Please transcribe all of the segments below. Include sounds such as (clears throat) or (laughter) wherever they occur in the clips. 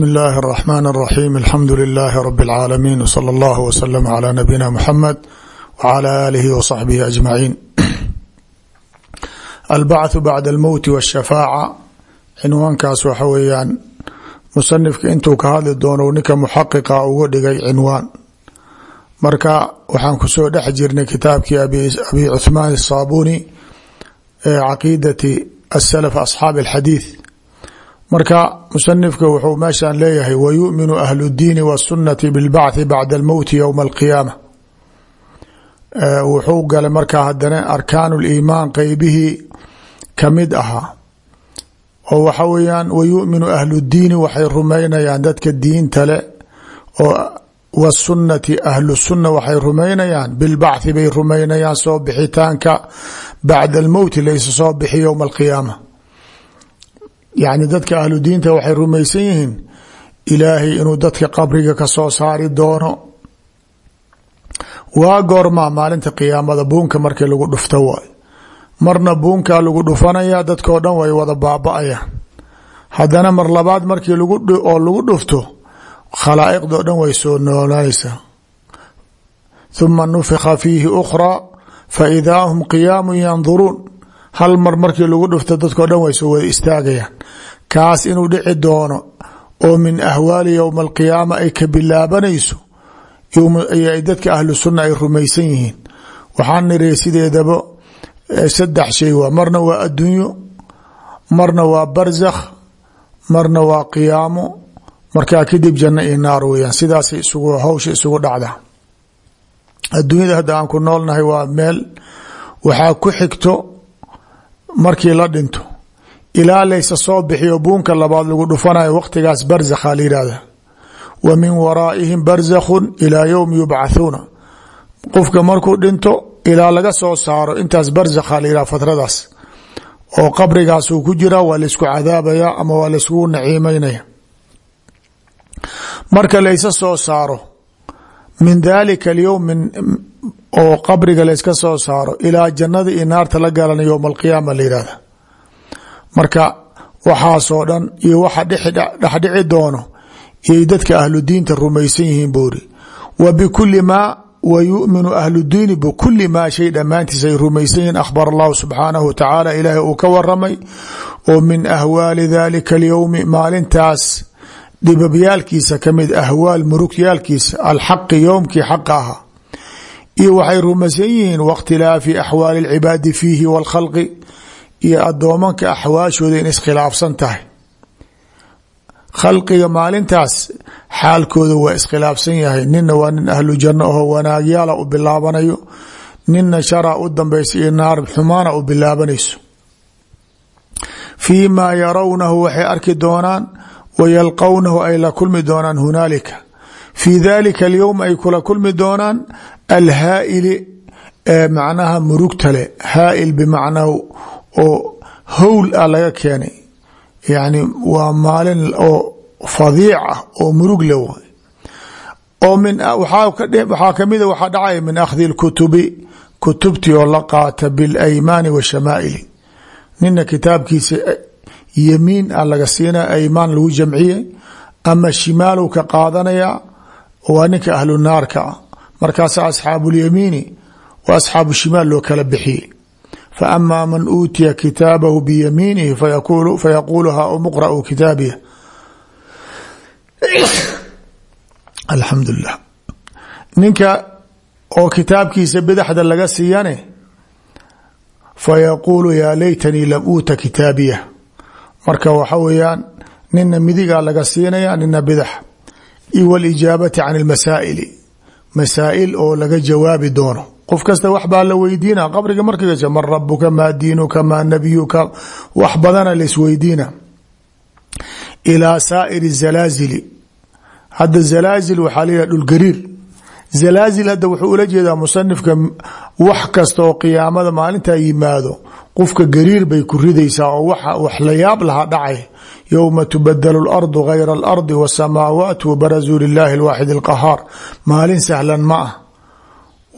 bsmi اllahi الرحmn الرaxيm alxamdu لilh rb العaalamiin wslى اllah wslm عlى nabiyina mxamed wعlى alihi wصaxbihi aجmaciin albacثu bacd اlmowti wالshafaaca cinwaankaas waxa weeyaan musanifka intuu ka hadli doono ninka muxaqiqa uga dhigay cinwaan marka waxaan kusoo dhex jirnay kitaabkii abi cuثmaan الsaabuni ee caqiidati aslf asxaabi اlxadiiث marka musanifka wuxuu meeshaan leeyahay wayuminu ahlu اdiini wالsunati biاlbachi bacda اlmowti ywma اlqiyaama wuxuu galay markaa hadana arkaan اliimaan qeybihii kamid ahaa oo waxa weeyaan wayuminu ahlu اdiini waxay rumaynayaan dadka diinta le oo wsunati ahlu sunna waxay rumaynayaan bilbachi bay rumaynayaan soo bixitaanka bacda almowti laysa soo bixi ywma alqiyaama yacni dadka ahlu diinta waxay rumaysan yihiin ilaahay inuu dadka qabriga ka soo saari doono. Waa goormaa maalinta qiyaamada buunka markii lagu dhufto waay. Marna buunkaa lagu dhufanaya dadkao dhan way wada baaba-ayaan haddana mar labaad markii oo lagu dhufto khalaa'iqdoo dhan way soo noolanaysaa huma nufika fiihi ukhraa fa idaa hum qiyaamu yanduruun hal mar markii lagu dhufto dadkao dhan way soo wada istaagayaan. Kaas inuu dhici doono oo min ahwaali yowma alqiyaama ay ka bilaabanayso dadka ahlu sunna ay rumaysan yihiin. Waxaan niri sideedaba saddex shay waa marna waa addunyo marna waa barzakh marna waa qiyaamo. Markaa kadib janno iyo naar weyaan sidaasay isugu hawsha isugu dhacdaa. Adduunyada hadda aan ku noolnahay waa meel waxaa ku xigto markii la dhinto ilaa laysa soo bixiyo buunka labaad lagu dhufanayo waqtigaas barzakha la wa min waraa'ihim barzakhun ilaa yowmi yubcathuuna qofka markuu dhinto ilaa laga soo saaro intaas barzakha la yihahda fatradaas. Oo qabrigaasuu ku jiraa waa laysku cadaabaya ama waa layskugu naciimeynaya marka laysa soo saaro min dalika alyowm oo qabriga layska soo saaro ilaa jannada iyo naarta la galana yowma alqiyaama la yihahda marka waxaasoo dhan iyo waxa dhexdhici doono iyay dadka ahlu diinta rumaysan yihiin buuri wa bikuli maa wa yuminu ahlu diini bikuli maa shay dhammaantiis ay rumaysan yihiin akhbar allahu subxaanahu wa tacaala ilaahay uu ka waramay oo min ahwaali dalika alyowmi maalintaas dhibabyaalkiisa ka mid ahwaal murugyaalkiisa alxaqi yowmkii xaqa ahaa iyo waxay rumaysan yihiin waاkhtilaafi axwaali اlcibaadi fiihi wاlkhalqi iyo adoomanka axwaashooda in iskhilaafsan tahay khalqiga maalintaas xaalkooda waa iskhilaafsan yahay nina waa nin ahlu janno aho wanaagyaala u bilaabanayo nina shara u dambaysa iyo naar xumaana u bilaabanayso fii ma yarawnahu waxay arki doonaan wayalqownahu ay la kulmi doonaan hunaalika fii dalika alyowm ay kula kulmi doonaan alhaaili ee macnaha murugtale haail bimacnaa oo howl ah laga keenay. Yani waa maalin oo fadiic ah oo murug le waay oo waxaa kamida waxaa dhacaya min akhdi lkutubi kutubtii oo la qaata bilaymaani washamaa'ili nina kitaabkiisa yemiin a laga siina aymaan lagu jamciyey ama shimaalu ka qaadanaya waa ninka ahlu naarka ah markaasa asxaabu اlyamiini wa asxaabu shimaal loo kala bixiyey. Faama man uutiya kitaabahu biyamiinihi fayaquulu ha muqra'u kitaabiya alxamdu lilah ninka oo kitaabkiisa bidaxda laga siiyane fayaquulu yaa laytanii lam uuta kitaabiya. Marka waxa weeyaan nina midigaa laga siinaya nina bidax walijaabati can lmasaa'ili masaa'il oo laga jawaabi doono. Qof kasta wax baa la weydiina qabriga markigas man rabuka maa diinuka maa nabiyuka. Wax badana laisweydiina ilaa saa'iri zalaazili. Hadda zalaazil waxaa la yihah dhulgariir zalaazil hadda wuxuu ula jeedaa musanifka wax kasta oo qiyaamada maalintaa yimaado qofka gariir bay ku ridaysaa oo wax la yaab lahaa dhacay yowma tubadalu اlardu gayra اlardi wasamaawaat wabarazuu lilahi اlwaaxid اlqahaar maalin sahlan ma ah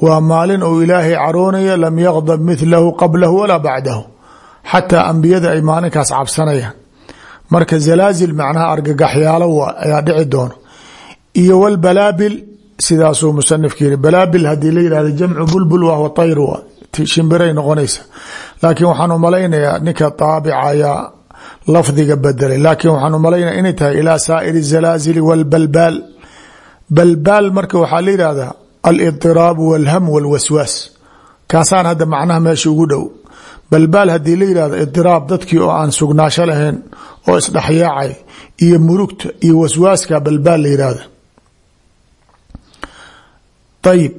waa maalin ou ilaahay caroonaya lam yaqdab milahu qablahu walaa bacdahu xataa ambiyada ay maalinkaas cabsanayaan marka zalaazil macnaha argagaxyaalo waa ayaa dhici doono iyo wlbalaabil sidaasuu musanifka yihi balaabil haddii la yidhahda jamcu bulbul wahwa tayr wa noqonaysa. Laakiin waxaan u ninka taabica lafdiga bedelay laakiin waxaan u inay tahay ilaa saa'iri zalaazili walbalbaal balbaal. Marka waxaa la yidhaahdaa aldiraabu walham walwaswaas kaasaan hadda macnaha meesha ugu dhow. Balbaal haddii la yidhahdo idiraab dadkii oo aan sugnaasho lahayn oo isdhexyaacay iyo murugta iyo waswaaska balbaal la yidhaahda ayib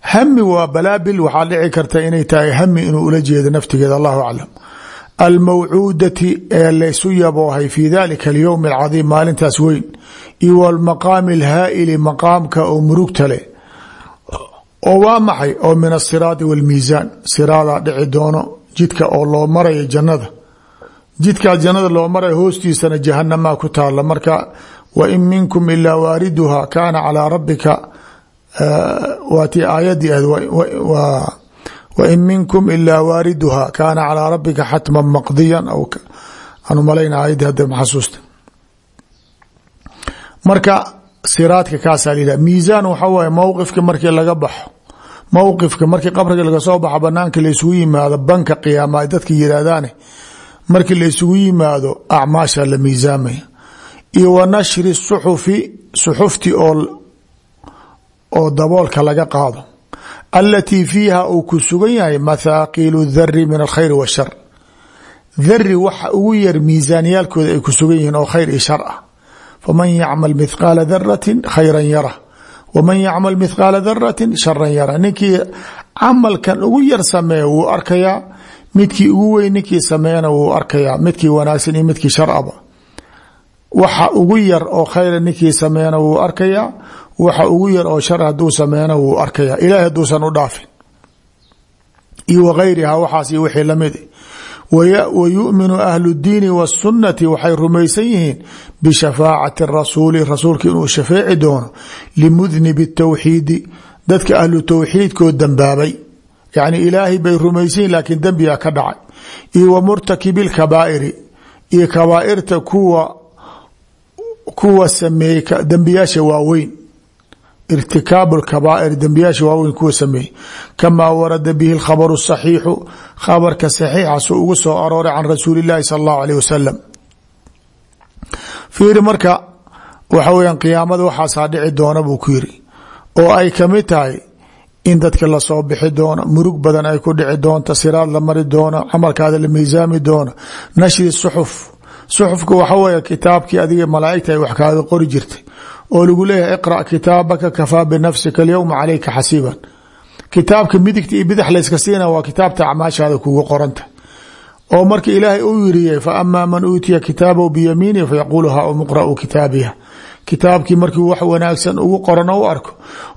hami waa balaabil waxaa dhici karta inay tahay hami inuu ula jeedo naftigeeda allahu aclam. Almawcuudati ee laysu yaboohay fi dalika alyowm alcadiim maalintaas weyn. Iyo walmaqaami alhaa'ili maqaamka oo murugta leh. Oo waa maxay? Oo min asiraadi walmiisaan. Siraadaa dhici doono jidka oo loo marayo jannada. Jidkaa jannada loo marayo hoostiisana jahanamaa ku taala marka wain minkum ilaa waariduha kaana calaa rabbika waa tii aayadii ahd wain minkum ilaa waariduha kaana calaa rabbika xatman maqdiyan aan umalayna aayadii hadda maxasuusta marka siraadka kaasaa layidhah miisaan waxa waaye mowqifka markii laga baxo mowqifka markii qabriga laga soo baxo banaanka laysugu yimaado banka qiyaama ay dadka yihahdaane markii laysugu yimaado acmaasha la miisaamaya iyo wa nashri suxufi suxufti oo oo daboolka laga qaado. Alatii fiiha uu ku sugan yahay mathaaqiilu dari min alkhayr washar dari waxa ugu yar miisaaniyaalkooda ay ku sugan yihiin oo khayr iyo shar ah. Faman yacmal mithqaala darati khayran yara waman yacmal mithqaala darati sharan yara ninkii camalkan ugu yar sameeya wuu arkayaa ugu weyn ninkii sameeyana wuu arkayaa midkii wanaagsan iyo midkii sharaba waxa ugu yar oo khayra ninkii sameeyana wuu arkayaa waxa ugu yar oo shar haduu sameeyana wuu arkayaa. Ilahay haduusan u dhaafin. Iyo wagayriha waxaas iyo wixii la mid wa yuminu ahlu diini wاsunati waxay rumaysan yihiin bishafaacati rasuuli rasuulka inuu shafeeci doono limudnibi tawxiidi dadka ahlu tawxiidkoo dambaabay. Yani ilaahay bay rumaysan yihiin laakiin ka dhacay. Iyo wa murtakibi lkabaa'iri iyo kabaairta kuwa kuwa sameeyey dembiyaasha waaweyn irtikaabu lkabaa'ir dembiyaasha waaweyn kuwa sameeyey. Kamaa warada bihi alkhabaru saxiixu khabarka saxiixaasuu ugu soo arooray can rasuuli illaahi sala allahu aleyh wasalam fiiri marka waxa weyaan qiyaamada waxaasaa dhici doona buu ku yiri oo ay ka mid tahay in dadka la soo bixi doono murug badan ay ku dhici doonto siraad la mari doono camalkaada la miisaami doono nashri suxuf. Suxufka waxa weeye malaaigta ay wax qori jirtay oo lagu leeyahay iqra' kitaabaka kafaa binafsika alyowma calayka xasiiban. Kitaabka midigta iyo bidix layska siina waa kitaabta acmaashaada kugu qoranta. Oo marka ilaahay uu yiriyey fa amaa man uutiya kitaabahu biyamiinihi fayaquulu ha umqra'uu kitaabiya kitaabkii markii wax wanaagsan ugu qoran u arko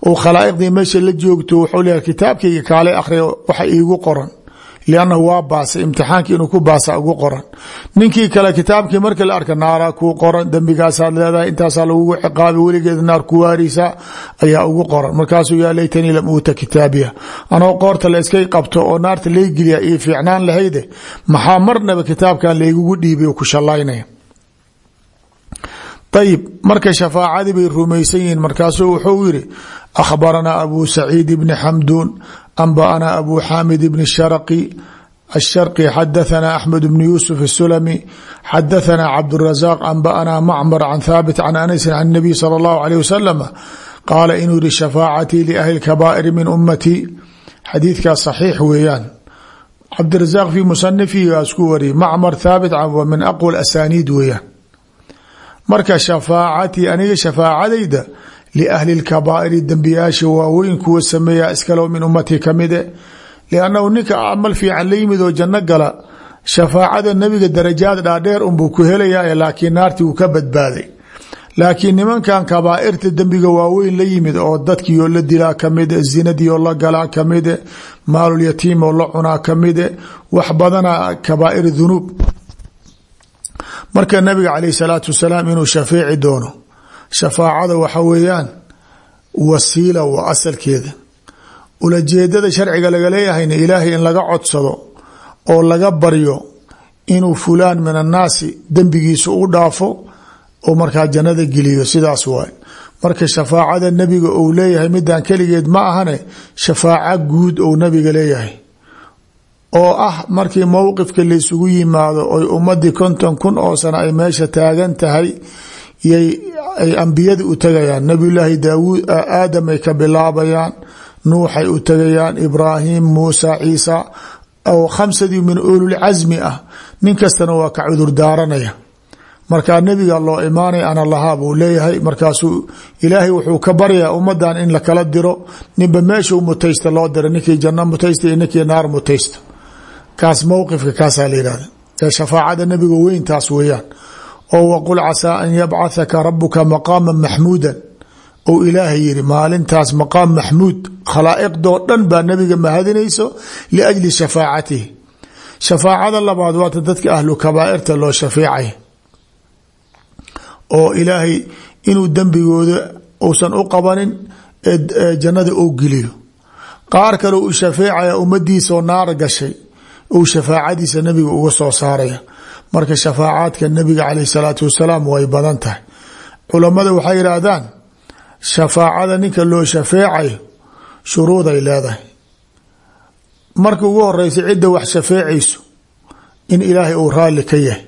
ou khalaa'iqdii meesha la joogto wuxuu leeyahay kitaabkayga kaale akhriya waxa iigu qoran liannahu waa baasay. imtixaankii inuu ku baasa ugu qoran ninkii kale kitaabkii markii la arka naaraa kuu qoran dembigaasaad leedahay intaasaa lagugu ciqaabi weligeed naar ku waarisa ayaa ugu qoran markaasuu yaa laytanii lam uuta kitaabiya anoo qoorta la iskay qabto oo naarta laygeliya io fiicnaan lahayde maxaa marnaba kitaabkan laygugu dhiibay ku shallaynaya ayib marka shafaacadii bay rumaysan yihiin markaasuu wuxuu yiri akhbaranaa abu saciid bni xamduun anba'anaa abu xaamid bni sharqi الشhرقي xdثنا أحمد بن يوسف السلمي xdثنا cبدالرزاق أنبأنا معمر عن ثابت عن أنس عن النبي صلى الله عليه وسلم qاala inuu yihi شhفاacتي لأهل الكبائر min أمتي xadiidkaa صحيiح weeyaan cبدالرزاق في مصنفhi waa isku wariyay معmر ثاaبت min أqوى الأسانيد weeyaan marka شhفاacتي aniga شhفاacadayda liahli اkabaa'iri dembiyaasha waaweyn kuwa sameeyaa iskalow min ummatii kamide liannahu ninka amal fiican la yimid oo janno gala shafaacada nebiga darajaad dhaadheer unbuu ku helayaa laakiin naartii wuu ka badbaaday laakiin nimankan kabaa'irta dembiga waaweyn la yimid oo dadkiioo la dilaa kamide zinadiioo la galaa kamide maalulyatiim oo la cunaa kamide wax badana kabaa'ir dunuub marka nabiga caleyh salaatu wasalaam inuu shafeeci shafaacada waxa weeyaan wasiila waa asalkeeda. Ulajeedada sharciga laga leeyahayna ilaahay in laga codsado oo laga baryo inuu fulaan min annaasi dembigiisa u dhaafo oo markaa jannada geliyo sidaas waay marka shafaacada nebiga uu leeyahay midaan keligeed ma ahane shafaaco guud ou nabiga leeyahay. Oo ah markii mowqifka laysugu yimaado oy ummadii konton kun oo sano ay meesha taagan tahay ay ambiyada u tagayaan. Nabiyulaahi daawuud aadam ay ka bilaabayaan nuuxay u tagayaan ibraahim muusa ciisa oo khamsadii min ululcasmi ah. Nin kastana waa ka cudur daaranaya. Markaa nebiga loo imaanaya ana lahaa buu leeyahay. Markaasuu ilaahay wuxuu ka baryaa ummadan in lakala diro. Ninba meeshuu mutaysta loo dira ninkii janno mutaysta iyo ninkii naar mutaysta. Kaas mowqifka kaasaa la yihahda ee shafaacada nebiga weyntaas weeyaan oo waqul casaa an yabcathaka rabuka maqaama maxmuudan. Ou ilaahay yiri maalintaas maqaam maxmuud khalaa'iqdoo dhan baa nebiga mahadinayso liajli shafaacatihi. Shafaacada labaad waata dadka ahlu kabaairta loo shafeecay oo ilaahay inuu dembigooda uusan u qabanin jannada ou geliyo qaar kale uu shafeecaya ummadiisaoo naar gashay uu shafaacadiisa nebiga uga soo saaraya marka shafaacaadka nebiga caleyh salaatu wasalaam way badan tahay. Culammada waxay yidhaahdaan shafaacada ninka loo shafeecayo shuruuday leedahay. Marka ugu horeysa cidda wax shafeecayso in ilaahay uu raalli ka yahay.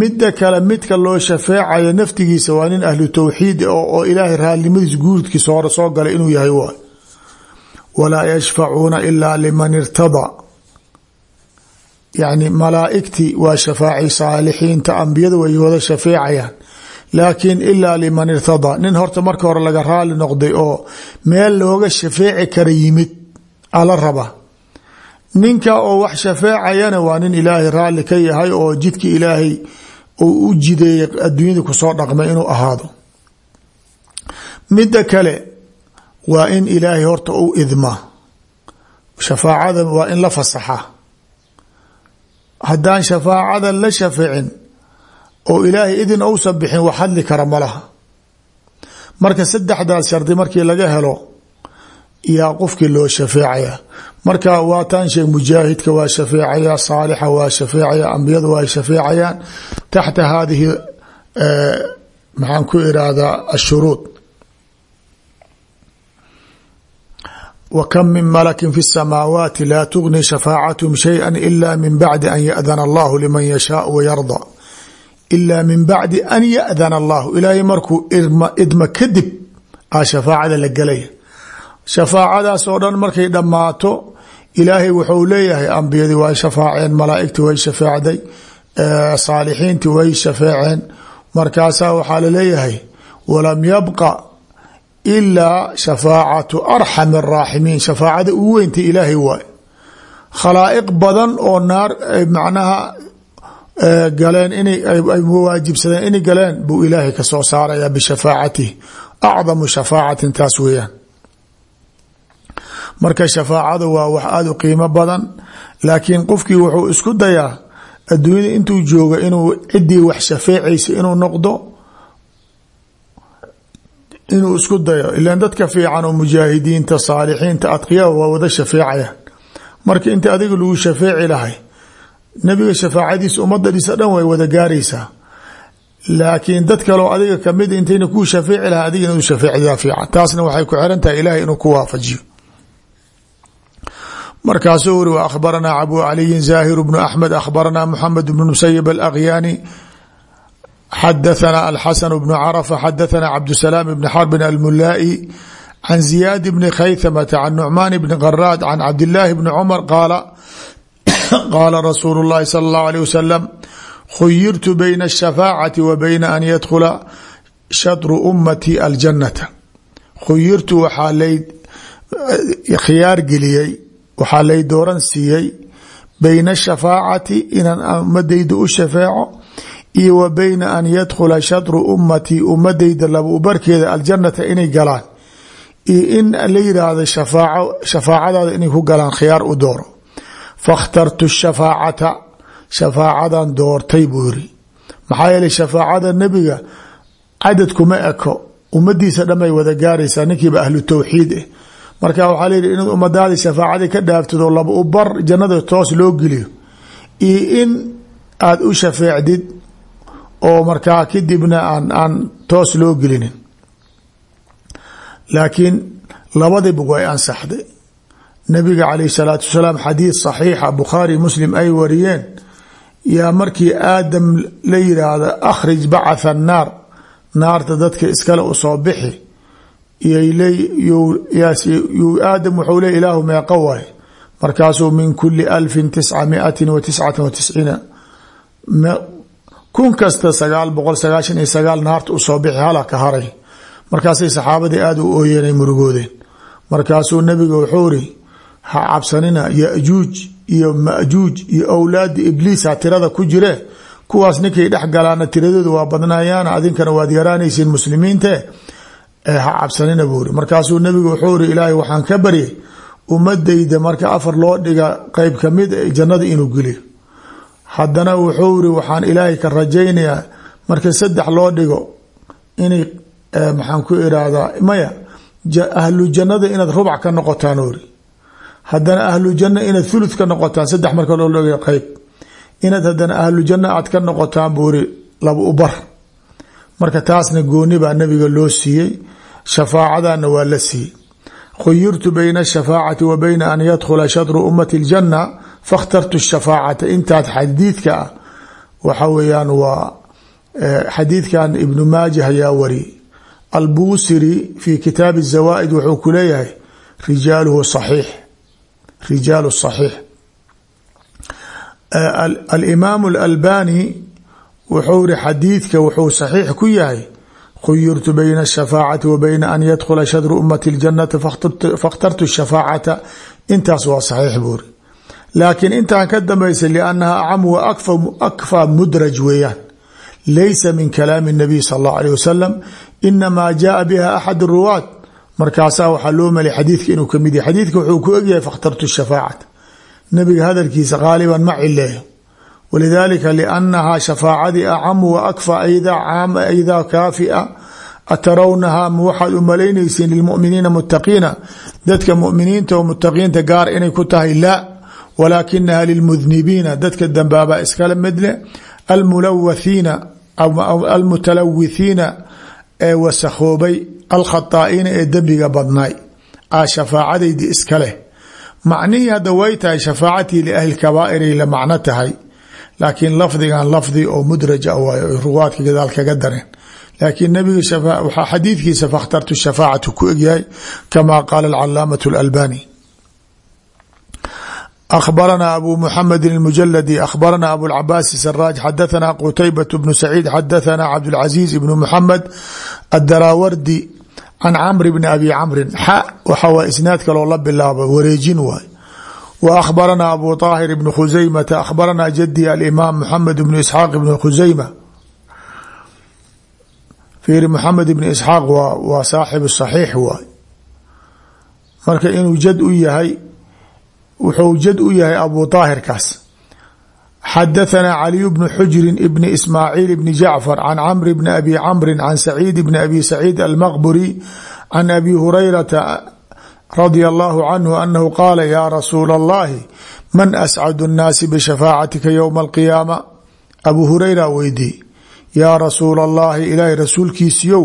Midda kale midka loo shafeecayo naftigiisa waa nin ahlu tawxiid oo ilaahay raalnimadiis guudkiisa hore soo galay inuu yahay waay. Walaa yashfacuuna ilaa liman irtadaa yacni malaaigtii waa shafaacay saalixiinta ambiyada way wada shafeecayaan laakiin ilaa liman irtadaa nin horta marka hore laga raali noqday oo meel looga shafeeci kara yimid ala raba. Ninka oo wax shafeecayana waa nin ilaahay raalli ka yahay oo jidka ilaahay uu u jideeyay adduunyada ku soo dhaqmay inuu ahaado. Midda kale waa in ilaahay horta u idma shafaacada waa in la fasaxa haddaan shafaacada la shafeecin oo ilaahay idin ousan bixin wax hadli kara ma laha. Marka saddexdaas shardi markii laga helo yaa qofkii loo shafeecaya. Marka waa taan sheeg mujaahidka waa shafeecaya saalixa waa shafeecaya ambiyada waa shafeecayaan taxta hadihi maxaan ku irahdaa ashuruud wa kam min malakin fi الsamaawaati laa tugni shafaacathm shayئa ila min bacdi an yaأdana allahu liman yashaau wayarda ila min bacdi an yaأdana allahu ilaahay markuu idma kadib a shafaacada la gelaya shafaacadaas oo dhan markay dhammaato ilaahay wuxuu leeyahay ambiyadii way shafaaceen malaaigtii way shafeecday saalixiintii way shafeeceen markaasaa waxaa laleeyahay walam yabqa ilaa shafaacatu arxam araaximiin shafaacada ugu weynta ilaahay waay khalaa'iq badan oo naar macnaha galeen inay waajibsadeen inay galeen buu ilaahay ka soo saaraya bishafaacatihi acdamu shafaacatin taas weeyaan. Marka shafaacadu waa wax aada u qiimo badan laakiin qofkii wuxuu isku dayaa adduunyada intuu jooga inuu ciddii wax shafeecaysa inuu noqdo inuu isku dayo ilan dadka fiican oo mujaahidiinta saalixiinta adqiyaa waa wada shafeecayaan marka inta adiga lagu shafeeci lahay nebiga shafaacadiisa ummadadiisa dhan way wada gaaraysaa. Laakiin dad kaleo adiga ka mid intayna kuu shafeeci lahay adiga inuu shafeecdaa fiican. Taasna waxay ku xiran tahay ilahay inuu ku waafajiyo. Markaasuu uri akhbaranaa abu caliyin zaahiru bnu axmed akhbaranaa muxamed bnu musayib alakyaani xadaثna alxasan bnu carafa xadaثna cabdusalaam bni xarbin almulaa'i can ziyaad bni khaythamata can nucmaan bni qaraad can cabdilaahi bni cumar qaala qaala rasuulu اllahi salى اllahu alيه wasalam khuyirtu bayna الshafaacati wa bayna an yadkhula shatru ummati aljanata khuyirtu waxaa lay khiyaar geliyey waxaa lay dooran siiyey bayna ashafaacati inaan ummadayda u shafeeco iyo wa an yadkhula shatru ummatii ummadayda laba ubarkeeda aljanata inay galaan. Iyo in la yidhaahdo shafaacadaada inay ku galaan khiyaar u dooro. Fakhtartu shafaacata shafaacadan doortay buu yiri maxaa yeeley shafaacada nebiga kuma eko ummadiisa dhanbay wada gaaraysaa ninkiiba ahlu tawxiid eh. Marka waxaa layihi inaad ummadaadii shafaacadii ka dhaaftid oo laba jannada toos loo geliyo iyo in aada u shafeecdid oo markaa kadibna aan aan toos loo gelinin. Laakiin labadiba way ansaxday. Nabiga calayh salaatu wasalaam xadiid saxiixa bukhaari muslim ay wariyeen yaa markii aadam la yiraahdo akhrij bacatha annaar naarta dadka iskale u soo bixi aadam wuxuu le ilaahu meeqa waay. Markaasuu min kuli alfin tisca miatin wa tiscata wa tisciina kun kasta sagaal boqol sagaashan iyo sagaal naarta u soo bixi hala ka haray. Markaasay saxaabadii aada u ooyeenay murugoodeen. Markaasuu nabiga wuxuu iri ha cabsanina yajuuj iyo majuuj iyo awlaadi ibliisa tirada ku jire. Kuwaas ninkay dhex galaana tiradooda waa badnayaan adinkana waad yaraanaysiin muslimiinte. Ha cabsanina buu iri markaasuu nabigu wuxuu iri ilaahay waxaan ka baryay ummadayda marka afar loo dhiga qeyb ka mid jannada inuu geliyo haddana wuxuu iri waxaan ilaahay ka rajaynayaa. Marka saddex loo dhigo inay maxaan ku irahdaa maya ahlu jannada inaad rubac ka noqotaan uri haddana ahlu janna inaad thuluth ka noqotaan saddex marka loo dhigo qeyb inaad haddana ahlu janna aad ka noqotaan buu iri laba u bar. Marka taasna gooni baa nabiga loo siiyey shafaacadana waa la siiyey. Khuyirtu bayna ashafaacati wa bayna an yadkhula shadru ummati اljanna fakhtartu shafaacata intaad xadiidka ah waxa weeyaan waa xadiidkan ibnu maaja ayaa wari albuusiri fi kitaabi zawaa'id wuxuu ku leeyahay rijaaluhu saxiix rijaalu saxiix alimaamu alalbani wuxuu ri xadiidka wuxuu saxiix ku yahay khuyirtu bayna الشفاعة wa bayna an yadkhula shadru ummati ljanata fakhtartu shafaacata intaas waa saxiix laakiin intaan ka dambaysa liannaha acam wa akfa mudraj weeyaan laysa min kalaami الnabiy sal اllahu alيه wasalam inamaa jaءa biha axad الruwaat markaasaa waxaa loo malay xadiidka inuu kamid yahay xadiidka wuxuu ku egyahay fakhtartu shafaacata nabiga hadalkiisa qaaliban ma cileeyo walidalika liannahaa shafaacadii acamu wa akfa aydaa kaafia atarawnaha ma waxaad u malaynaysiin lilmuminiina mutaqiina dadka muminiinta oo mutaqiinta gaar inay ku tahay laa walaakinaha lilmudnibiina dadka dambaaba iskala midle almulawathiina almutalawithiina ee wasakhoobay alkhataa'iina ee dembiga badnaay. A shafaacadaydi iska leh. Macnihii hadda way tahay shafaacatii liahli kabaa'iray la macno tahay. Laakiin lafdigan lafdi oo mudraja waay ruwaadka gadaal kaga dareen. Laakiin nabiga xadiidkiisa fakhtartu shafaacatu ku egyahay kama qaala alcalaamatu اlalbani أخبرنا أبو محمد المجلدي أخبرنا أبو العباس السراج حدثنا قتيبة بن سعيد حدثنا عبد العزيز بن محمد الدراوردي عن عمرو بن أبي عمرو xa waxaa isnaad kaloo la bilaaba wareejin waay وأخبرنا أبو طاهر بن خزيمة أخبرنا جدي الإمام محمد بن إسحاق بن خزيمة فيri محمد بن إسحاaq waa saaxiب الصحيiح waay marka inuu jad u yahay wuxuu jad u yahay abu daahirkaas xadahanaa caliyu bnu xujrin ibni ismaaciil ibni jacfar can camri bni abi camrin can saciid ibni abi saciid almaqburi can abi hurayrata radia allahu canhu anahu qaala yaa rasuula allahi man ascadu nnaasi bishafaacatika ywma alqiyaama? Abu hurayra weydii yaa rasuul allahi ilaahay rasuulkiisiyow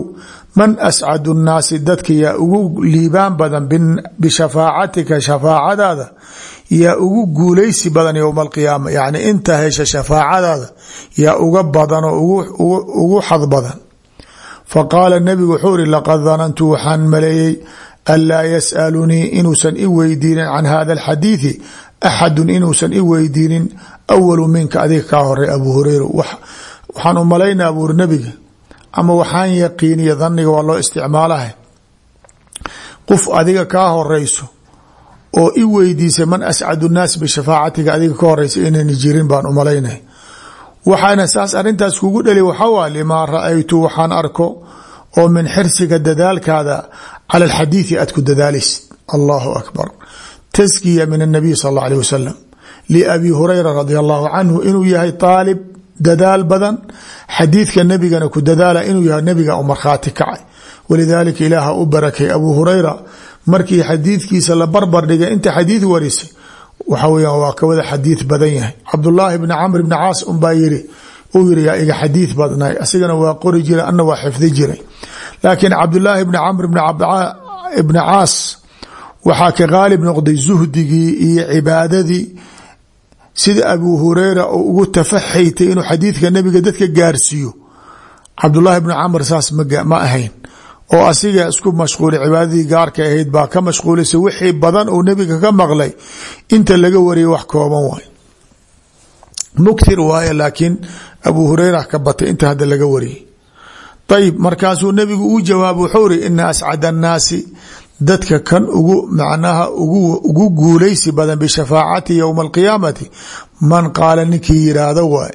man ascadu nnaasi dadka yaa ugu liibaan badan bishafaacatika shafaacadaada yaa ugu guulaysi badan yowma alqiyaama yacni inta hesha shafaacadaada yaa uga badan oo ugu xad badan. Fa qaala nebigu wuxuu ihi laqad danantu waxaan maleeyey anlaa yas'alunii inuusan i weydiinin can hada alxadiidi axadun inuusan i weydiinin awalu minka adiga kaa horay abuu hureyra waxaan u malaynaa buuri nebiga ama waxaan yaqiiniya daniga waa loo isticmaalaha qof adiga kaa horeyso oo i weydiisay man ascadu nnaas bishafaacatiga adiga ka horeysa inayna jirin baan u malaynay waxaana saas arintaas kugu dhali waxawa limaa ra'aytu waxaan arko oo min xirsiga dadaalkaada cala alxadiidi aad ku allahu akbar. Taskiya min anabiy sal alla alih wasalam liabi hurayra radi allahu canhu yahay aalib dadaal badan. Xadiidka nebigana ku dadaala inuu yahay nebiga u markhaati kacay. Walidaalika ilaaha u barakay abuu hurayra. Markii xadiidkiisa la barbar dhigay inta xadiid warisay waxa weeyaan waa ka wada xadiid badan yahay. Cabdullaahi bni camr bni caas unbaa yiri uu yiri iga xadiid badnay asigana waa qori jiray ana waa xifdi jiray. Laakiin cabdulaahi bni camr ibni caas waxaa ka qaalib noqday zuhdigii iyo cibaadadii sida abu hureyra uu ugu tafaxaytay inuu xadiidka nabiga dadka gaarsiiyo. Cabdulaahi bni camr saas ma ahayn. Oo asiga isku mashquulay cibaadadii gaarka ahayd baa ka mashquulaysa wixii badan uu nebiga ka maqlay inta laga wariyay wax kooban waay. Muktir waaye laakiin abu hureyra ka batay inta hadda laga wariyay. Ayib markaasuu nebigu uu jawaab wuxuu ri ina ascad annaasi dadka kan ugu macnaha ugu guulaysi badan bishafaacati yowma alqiyaamati man qaala ninkii yiraahdo waay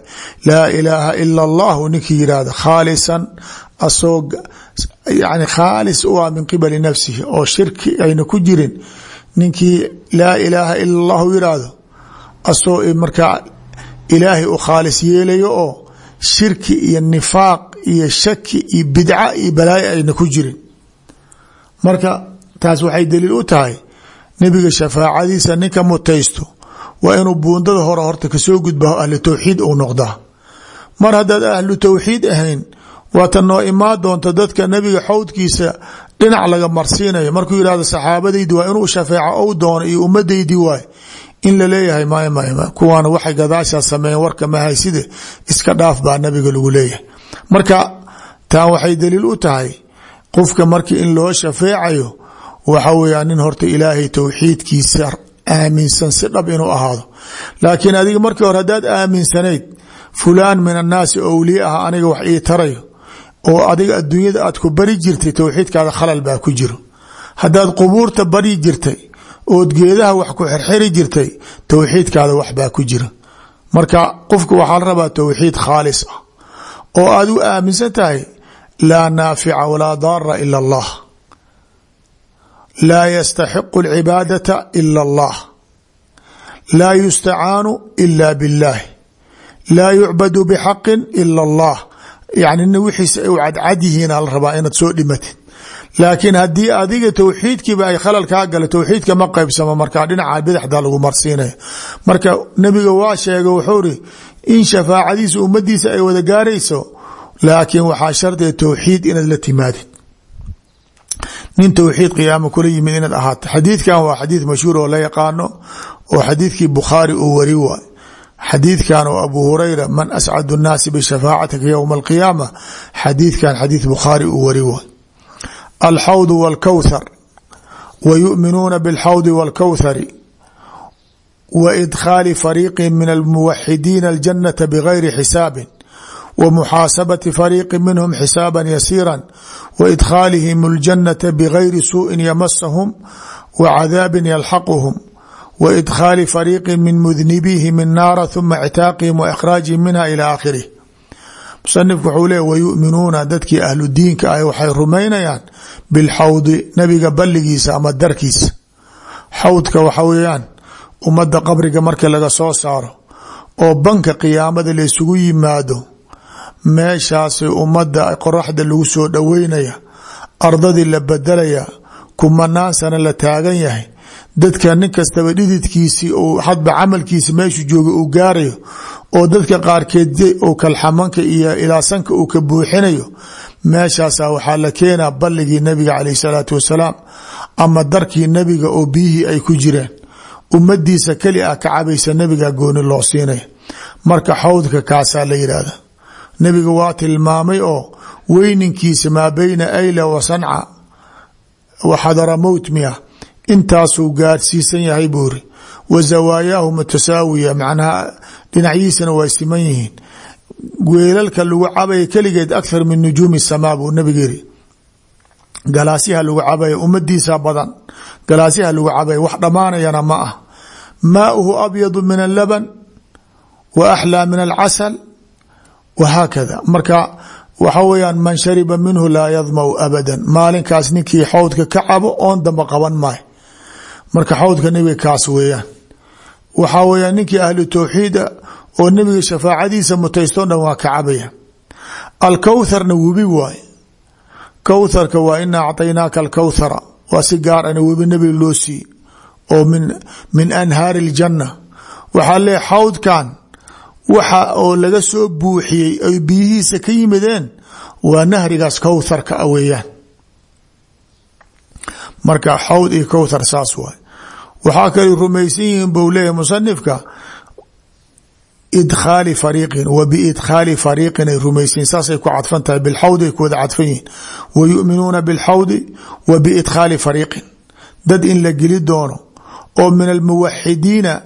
laa ilaaha ila allahu ninkii yiraahdo khaalisan asoo yani khaalis u ah min qibali nafsihi oo shirki ayna ku jirin ninkii laa ilaaha ila allahu yiraahdo asoo markaa ilaahay u khaalis yeelayo oo shirki iyo nifaaq iyo shaki iyo bidca iyo balaayo ayna ku jirin. Marka taas waxay daliil u tahay nebiga shafaacadiisa ninka mutaysto waa inuu buundada hore horta ka soo gudba ahlu tawxiid uu noqdaa mar haddaad ahlu tawxiid ahayn waata noo imaan doonta dadka nebiga xawdkiisa dhinac laga marsiinayo. Markuu yihahdo saxaabadaydi waa inuu shafeeco ou doono iyo ummadaydi waay in la leeyahay may may kuwaan waxay gadaashaa sameeyeen warka mahayside iska dhaaf baa nabiga lagu leeyahay. Marka taan waxay daliil u tahay qofka markii in loo shafeecayo waxa weeyaa nin horta ilaahay towxiidkiisa aaminsan si dhab inuu ahaado. Laakiin adiga markii hore haddaad aaminsanayd fulaan min annaasi owliye ah aniga wax ii tarayo oo adiga adduunyada aad ku bari jirtay towxiidkaada khalal baa ku jiro. Haddaad qubuurta bari jirtay ood geedaha wax ku xirxiri jirtay towxiidkaada wax baa ku jira. Marka qofka waxaa la rabaa towxiid khaalis ah oo aad u aaminsan tahay laa naafica walaa daara ila allah laa yastaxiqu alcibaadata ila allah laa yustacaanu ila biاllahi laa yucbadu bixaqin ila allah yani nin wixiisa u cadcad yihiina la rabaa inaad soo dhimatid laakiin haddii adiga towxiidkiiba ay khalal kaa gala towxiidka ma qaybsamo markaa dhinaca bidixda lagu marsiinaya marka nebiga waa sheega wuxuu ri in shafaacadiisa ummadiisa ay wada gaarayso laakiin nin towxiid qiyaamo kula yimid inaad ahaato. Xadiidkan waa xadiid mashhuur oo la yaqaano oo xadiidkii bukhaari uu wari waay xadiidkan oo abu hurayra man ascadu nnaasi bishafaacatika yowma alqiyaama xadiidkan xadiid bukhaari uu wari waay alxawdu walkowthar wa yuminuuna biاlxawdi walkowthari wa idkhaali fariiqi min almuwaxidiina aljanata bgayri xisaabin wa muxaasabati fariiqi minhum xisaaba yasiira wa idkhaalihim اljanata bgayri suuءin yamasahum wa cadaabin yalxaquhum wa idkhaali fariiqi min mudnibiihim الnaara ثuma ictaaqihim wa ikhraajihim minha ilى aakhirih musanifku wuxuu leey wayuminuuna dadkii ahlu diinka ah waxay rumaynayaan bilxawdi nabiga balligiisa ama darkiisa xawdka waxa weeyaan ummadda qabriga marka laga soo saaro oo banka qiyaamada la isugu yimaado meeshaasi ummadda qoraxda lagu soo dhoweynaya ardadii la bedelaya kumanaan sana la taagan yahay. Dadka nin kastaba dhididkiisii uu hadba camalkiisa meeshu jooga uu gaarayo oo dadka qaarkeed oo kalxamanka iyo ilaasanka uu ka buuxinayo meeshaasa waxaa la keenaa balligii nabiga caleyh salaatu wasalaam ama darkii nabiga oo biyihii ay ku jireen ummadiisa keli ah ka cabaysa nabiga gooni loo siinaya. Marka xawdka kaasaa la yidhaahda nabiga waa tilmaamay oo weyninkiisa maa beyna ayla wa sanca wa xadara mowt miya intaasuu gaadhsiisan yahay buu iri wa zawaayaahu mutasaawiya macnaha dhinacyihiisana waa siman yihiin. Weelalka lagu cabaya keligeed akhar min nujuumi samaa buu nabiga yiri galaasyaha lagu cabaya ummadiisa badan galaasyaha lagu cabaya wax dhammaanayana ma ah. Maauhu abyadu min allaban wa axlaa min alcasal wahaakada marka waxa weyaan man shariba minhu laa yadmau abadan maalinkaas ninkii xawdka ka cabo oon damba qaban maayo marka xawdka nebiga kaas weeyaan waxaa weeyaan ninkii ahlu towxiida oo nebiga shafaacadiisa mutaysto dhan waa ka cabaya alkowtharna webi waaye kowtharka waa ina acطaynaaka alkowthara waa si gaar ana webi nebiga loo waxa oo laga soo buuxiyey ay biyihiisa ka yimideen waa nahrigaas kowtharka a weeyaan. Marka xawd iyo kowthar saas waay. Waxaa kale rumaysan yihiin bou musanifka idkhaali fariiqin wa biidkhaali fariiqin ay rumaysan yihiin saasay ku cadfan tahay bilxawdi ay ku cadfan yihiin. Wa bilxawdi wa fariiqin. Dad in la geli doono oo min almuwaxidiina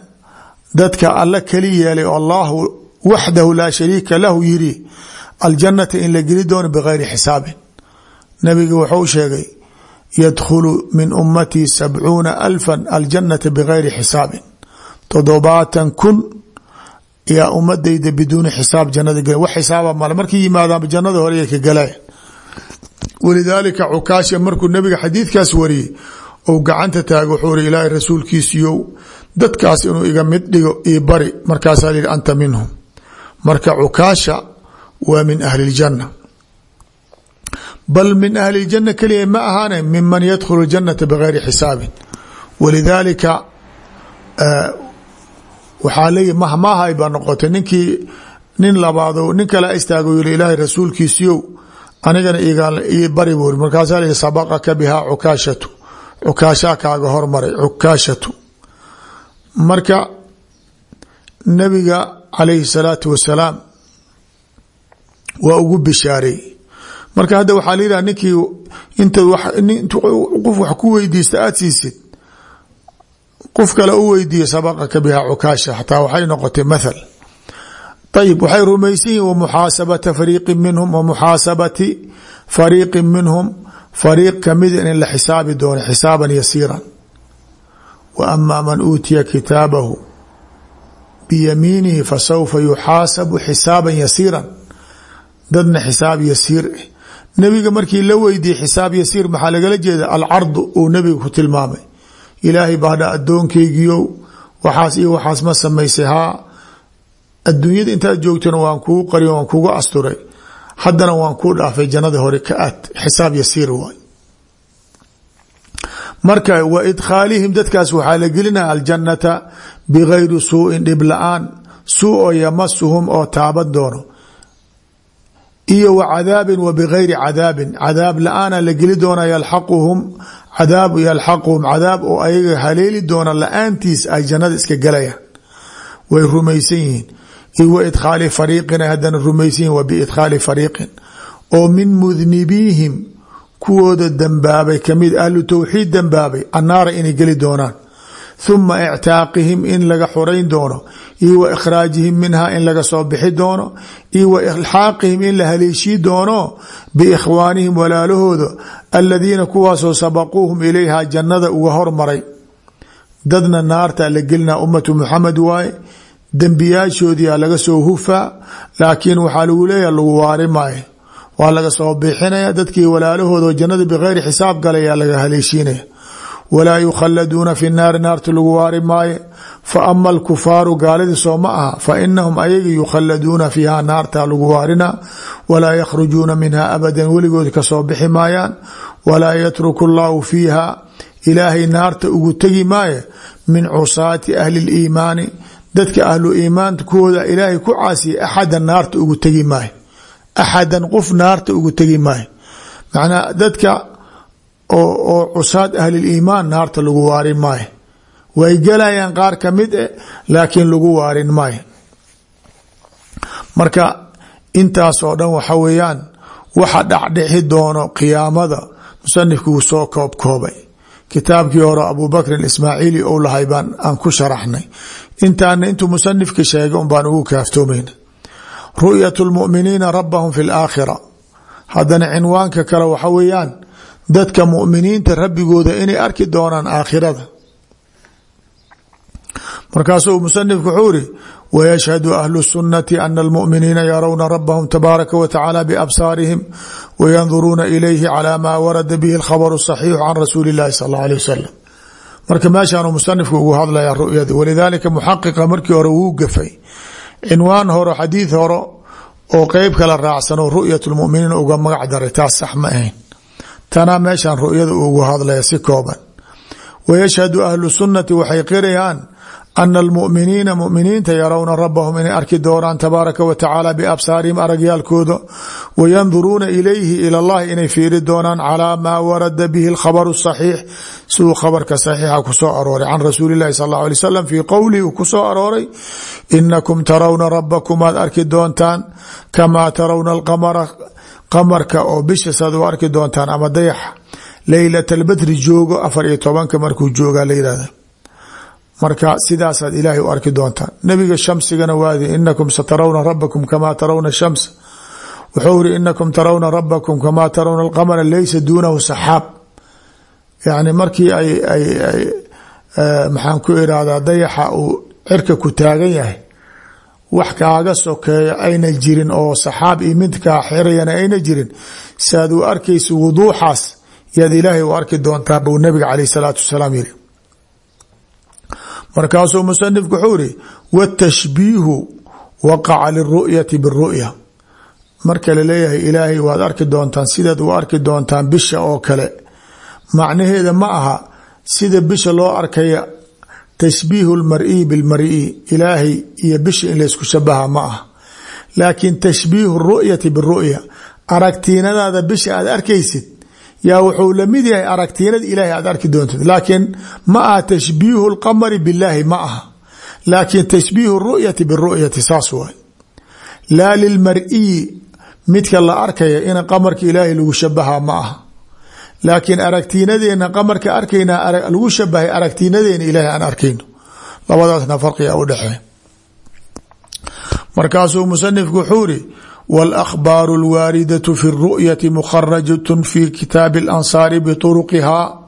dadka alla keli yeelay oo allahu waxdahu laa lahu yiri aljanata in la geli doono bigayri xisaabin. Nabiga wuxuu sheegay yadkhulu min ummatii sabcuuna alfa aljanata bigayri xisaabin. Toddobaatan kun yaa ummadayda biduuni xisaab jannada gel wax xisaaba male markay yimaadaan jannada hore ka galeen. Walidaalika cukaasha markuu nabiga xadiidkaas wariyey ou gacanta taago wuxuu ri ilaahay rasuulkiisiiyow dadkaas inuu iga mid dhigo io bari markaasaa lihi anta minhum marka cukaasha waa min ahli اljanna bal min ahli اljanna keliya ma ahaane miman yadkhulu اjanata bgayri xisaabin walidaalika waxaa leeyihi mahmaahay baa noqotay ninkii nin labaado nin kala istaago yiri ilaahay rasuulkiisiyow anigana ii bari buuri markaasaa lihi sabaqaka bihaa cukaashatu cukaashaa kaaga hormaray cukaashatu marka nabiga calayhi salaatu wasalaam waa ugu bishaareey marka hadda waxaa la yidhaha ninkii inta qof wax ku weydiista aada siisid qof kale u weydiiya sabaqaka bihaa cukaasha xataa waxay noqotay mathal. Ayib waxay rumaysan yihiin wamuxaasabata fariiqin minhum wa muxaasabati fariiqin minhum. Fariiq kamida in la xisaabi doono xisaaban yasiiran wa amaa man uutiya kitaabahu biyamiinihi fasawfa yuxaasabu xisaaban yasiiran dadna xisaab yasiir nebiga markii la weydiiyey xisaab yasiir maxaa lagala jeeda alcardu uu nebiga ku tilmaamay ilaahay baadha addoonkeygiiow waxaas iyo waxaas ma samaysay haa adduunyada intaad joogtana waan kuu qari waan kuga asturay haddana waan kuu dhaafay jannada hore ka xisaab yasiir waay marka wa idkhaalihim dadkaas waxaa la gelinaya aljannata bigayri suuin dhib la'aan. Yamasuhum oo taaban doono. Iyo wa cadaabin wa bigayri cadaabin. Cadaab la'aana la geli doona yalxaquhum. Cadaab yalxaquhum. Cadaab oo ayaga haleeli doona la'aantiis ay jannada iska galayaan way rumaysan iyo wa idkhaali fariiqin ay haddana rumaysan yihiin fariiqin. Oo min mudnibiihim kuwooda dembaabay ka mid ahlu towxiid dembaabay annaara inay geli doonaan. Huma ictaaqihim in laga xurayn doono. Iyo wa ikhraajihim minha in laga soo bixi doono. Iyo wa ilxaaqihim in la haleeshii doono. Biikhwaanihim walaalahooda aladiina kuwaasoo sabaquuhum ilayha jannada uga hormaray. Dadna naarta la gelinaa ummatu muxamed waaye dembiyaashoodiia laga soo hufaa laakiin waxaa lagu leeyaha lagu waari maayo waa laga soo bixinaya dadkii walaalahooda jannada bigayri xisaab galaya laga haleeshiinaya walaa yukhaladuuna fi naari naarta lagu waari maayo fa ama alkufaaru gaaladii soo ma aha fa inahum ayaga yukhaladuuna fiiha naarta lagu waarina. Walaa yakhrujuuna minha abadan weligood ka soo bixi maayaan. Walaa yatruku llahu fiiha ilaahay naarta ugu tegi maayo min cusaati ahli liimaani dadka ahlu iimaanta kuwooda ilaahay ku caasiya axada naarta ugu tegi maayo axadan qof naarta ugu tegi maayo macnaa dadka oo cusaad ahliliimaan naarta lagu waarin maayo way gelayaan qaar ka mid laakiin lagu waarin maayo marka intaasoo dhan waxa weeyaan waxa dhacdhixi doono qiyaamada musanifku wuu soo koob koobay kitaabkii hore abubakrin ismaaciili ou lahay baan aan ku sharaxnay intaana intuu musanifka sheegay un baan ugu kaaftoomayna ru'yat lmuminiina rabbahum fi laakhira haddana cinwaanka kale waxa weeyaan dadka muminiinta rabbigooda inay arki doonaan aakhirada. Markaasuu musanifku wuxuu iri wayashhadu ahlu sunati ana almuminiina yarawna rabahum tabaaraka wa tacaala biabsaarihim wayanduruuna ilayhi calaa maa warada bihi alkhabaru saxiixu can rasuuli illahi sal allau aleh wasalam marka meeshaanuu musanifku ugu hadlaya ru'yada walidaalika muxaqiqa markii hore wuu gafay cinwaan horo xadiid horo oo qeyb kala raacsanoo ru'yat lmuminiin uga magac daray taas sax ma ahayn. Tanaa meeshan ru'yada ugu hadlaya si kooban. Wayashhadu ahlu sunnati waxay qirayaan ana almu'miniina mu'miniinta yarawna rabbahum inay arki doonaan tabaaraka wa tacaala biabsaarihim aragyaalkooda wayanduruuna ilayhi ila llahi inay fiiri doonaan calaa maa warada bihi alkhabaru saxiix siduu khabarka saxiixa ku soo arooray can rasuuli llahi sal allahu alay slam fii qowlihi uu ku soo arooray inakum tarawna rabbakum aad arki doontaan kamaa tarawna alqamara qamarka oo bisha saad u arki doontaan ama dayaxa leylat albadri joogo afar iyo tobanka markuu joogaa la yihahda marka sidaasaad ilaahay u arki doontaan nebiga shamsigana waadi inakum satarawna rabakum kamaa tarawna shamsa wuxuu iri tarawna rabakum kamaa tarawna alqamara laysa duunahu saxaab. Yani markii ay ay ay maxaan ku irahdaa dayaxa uu cirka ku taagan yahay wax kaaga sokeeyo ayna jirin oo saxaab iyo xirayana ayna jirin saad u arkaysa wuduuxaas ilaahay u arki doontaa buu nabiga caleyh salaatu wasalaam yiri markaasuu musanifku wuxuu iri watashbiihu waqaca liru'yati biru'ya marka la leeyahay ilaahay waad arki doontaan sidaad u arki doontaan bisha oo kale. Macnaheeda ma aha sida bisha loo arkaya tashbiihu lmari bilmari ilaahay iyo bisha in laysku shabaha ma aha. Laakiin tashbiihu ru'yati biru'ya aragtiinadaada bisha aad arkaysid yaa wuxuu la mid yahay aragtiinada ilaahay aad arki doontid laakiin ma aha tashbiihu lqamari billaahi ma aha. Laakiin tashbiihu ru'yati biru'yati saas waay laa lilmariyi midka la arkaya in qamarka ilaahay lagu shabaha ma aha. Laakiin aragtiinadeena qamarka arkayna lagu shabahay aragtiinadeena ilaahay aan arkayno. Labadaasna farqiga u dhexee markaasuu musanifku wuxuu wاlأkhbaaru اlwaaridatu fi الru'yati mukharajaة fi kitaabi اlansaari bطurqihaa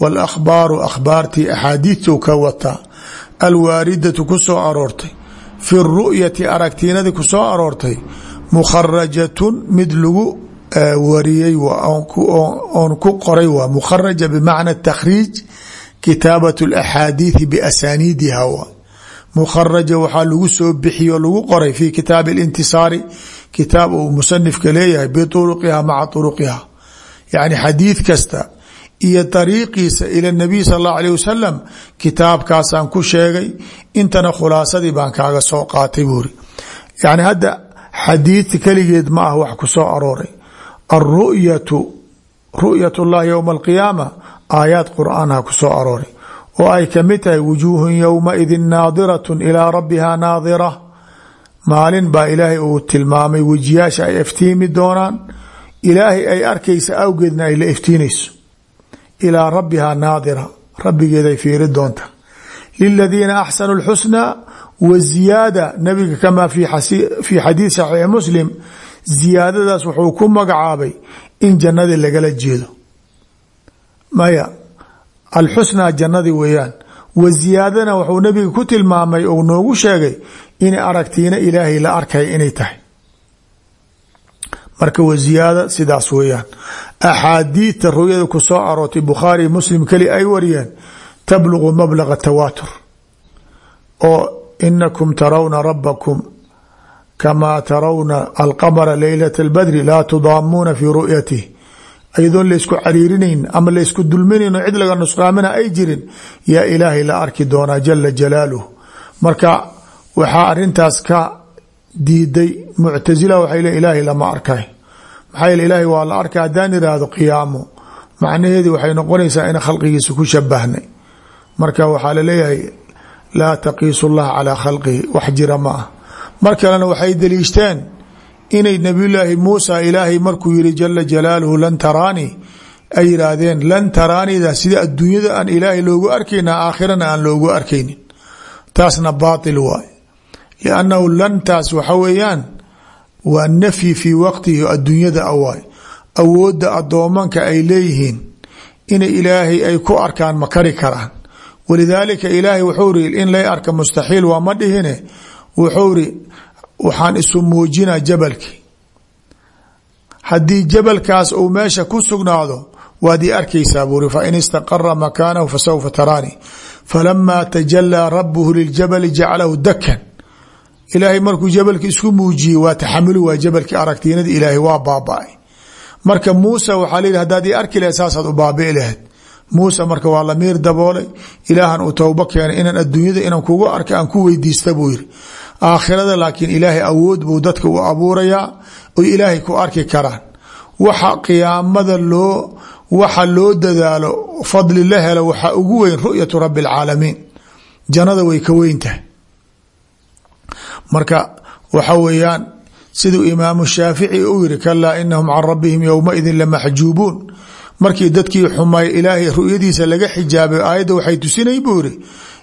wاlأkhbaaru akhbaartii axaadiidtu ka wataa alwaaridatu ku soo aroortay fi الru'yati aragtiinadii ku soo aroortay mukharajatun mid lagu wariyey oon ku qoray waa mukharaja bmacna takhriij kitaabat اlaxaadiiثi basaniidiha wa mukharaja waxaa lagu soo bixiy o lagu qoray fi kitaabi اlintisaari kitaab uu musanifka leeyahay biuruqiha maca uruqiha yani xadiid kasta iyo dariiqiisa ila nabiy sal اllahu alيه wasalam kitaabkaasaan ku sheegay intana khulaasadii baan kaaga soo qaatay buuri yani hadda xadiid keligeed ma ah wax ku soo arooray alru'yatu ru'yat اllahi ywma alqiyaama aayaad qur'aanha ku soo arooray oo ay ka mid tahay wujuuhun yowmaidin naadirat ilaa rabbiha naadira. Maalin baa ilaahay uu tilmaamay wejiyaasha ay iftiimi doonaan. Ilaahay ay arkaysa awgeedna ay la iftiinayso. Ilaa rabbiha naadira. Rabbigeeday fiiri doonta. Liladiina axsanu اlxusna wa ziyaada. Nabiga kamaa fi xadiid saxiix muslim ziyaadadaas wuxuu ku magacaabay in jannadii lagala jeedo. Maya alxusnaa jannadii weeyaan. Wa ziyaadana wuxuu nabiga ku tilmaamay ou noogu sheegay inay aragtiina ilaahay la arkay inay tahay. Marka wa ziyaada sidaas weeyaan. Axaadiidta ru'yada ku soo aroortay bukhaari muslim keli ay wariyeen tablugu mablaga tawaatur. Oo inakum tarawna rabbakum kamaa tarawna alqamara leylata albadri laa tudaamuuna fii ru'yatih ayadoon laysku cariirinayn ama laysku dulminayn cid laga nusqaamina ay jirin yaa ilaahay la arki doonaa jala jalaaluh marka waxaa arintaas ka diiday muctasila waxay le ilaahay lama arkay. Maxaa ilaahay waa la arkay haddaan iraahdo qiyaamo macnaheedii waxay noqonaysaa in khalqigiisa ku shabahnay marka waxaa la leeyahay laa taqiisu llaha calaa khalqihi wax jira ma ah mar kalena waxay daliishteen inay nabiyulaahi muusa ilaahay markuu yihi jala jalaaluhu lan taraanii ay yidhaahdeen lan taraanida sida adduunyada aan ilaahay loogu arkayna aakhirana aan loogu arkaynin. Taasna baatil waay liannahu lantaas waxa weeyaan waa nafyi fii waqtihi adduunyada awaay awoodda addoomanka ay leeyihiin inay ilaahay ay ku arkaan ma kari karaan. Walidaalika ilaahay wuxuu in lay arka mustaxiil waa ma dhihine? Wuxuu waxaan isu muujinaa jabalki haddii jabalkaas uu meesha ku sugnaado waad ii arkaysaa buuri fain istaqara makaanahu fasawfa taraanii falamaa tajalaa rabuhu liljabali jacalahu dakan ilaahay markuu jabalki isku muujiyey waa taxamuli waa jabalki aragtiinada ilaahay waa baaba-ay. Marka muuse waxaa layihi hadaad ii arki lahayd saasaad u baabi'i lahayd. Muuse marka waa lamiir daboolay ilaahan uu towbo keenay inaan adduunyada inaan kugu arka aan ku weydiista buu aakhirada laakiin ilaahay awood buu dadka u abuurayaa oy ilaahay ku arki karaan waxa qiyaamada loo waxa loo dadaalo fadli la helo waxaa ugu weyn ru'yatu rabbi alcaalamiin jannada way ka weyn marka waxa weeyaan siduu imaamu shaafici u yiri kalaa inahum can rabbihim yowmaidin lamaxjuubuun markii dadkii xumay ilaahay ru'yadiisa laga xijaabay aayadda waxay tusinay buu yiri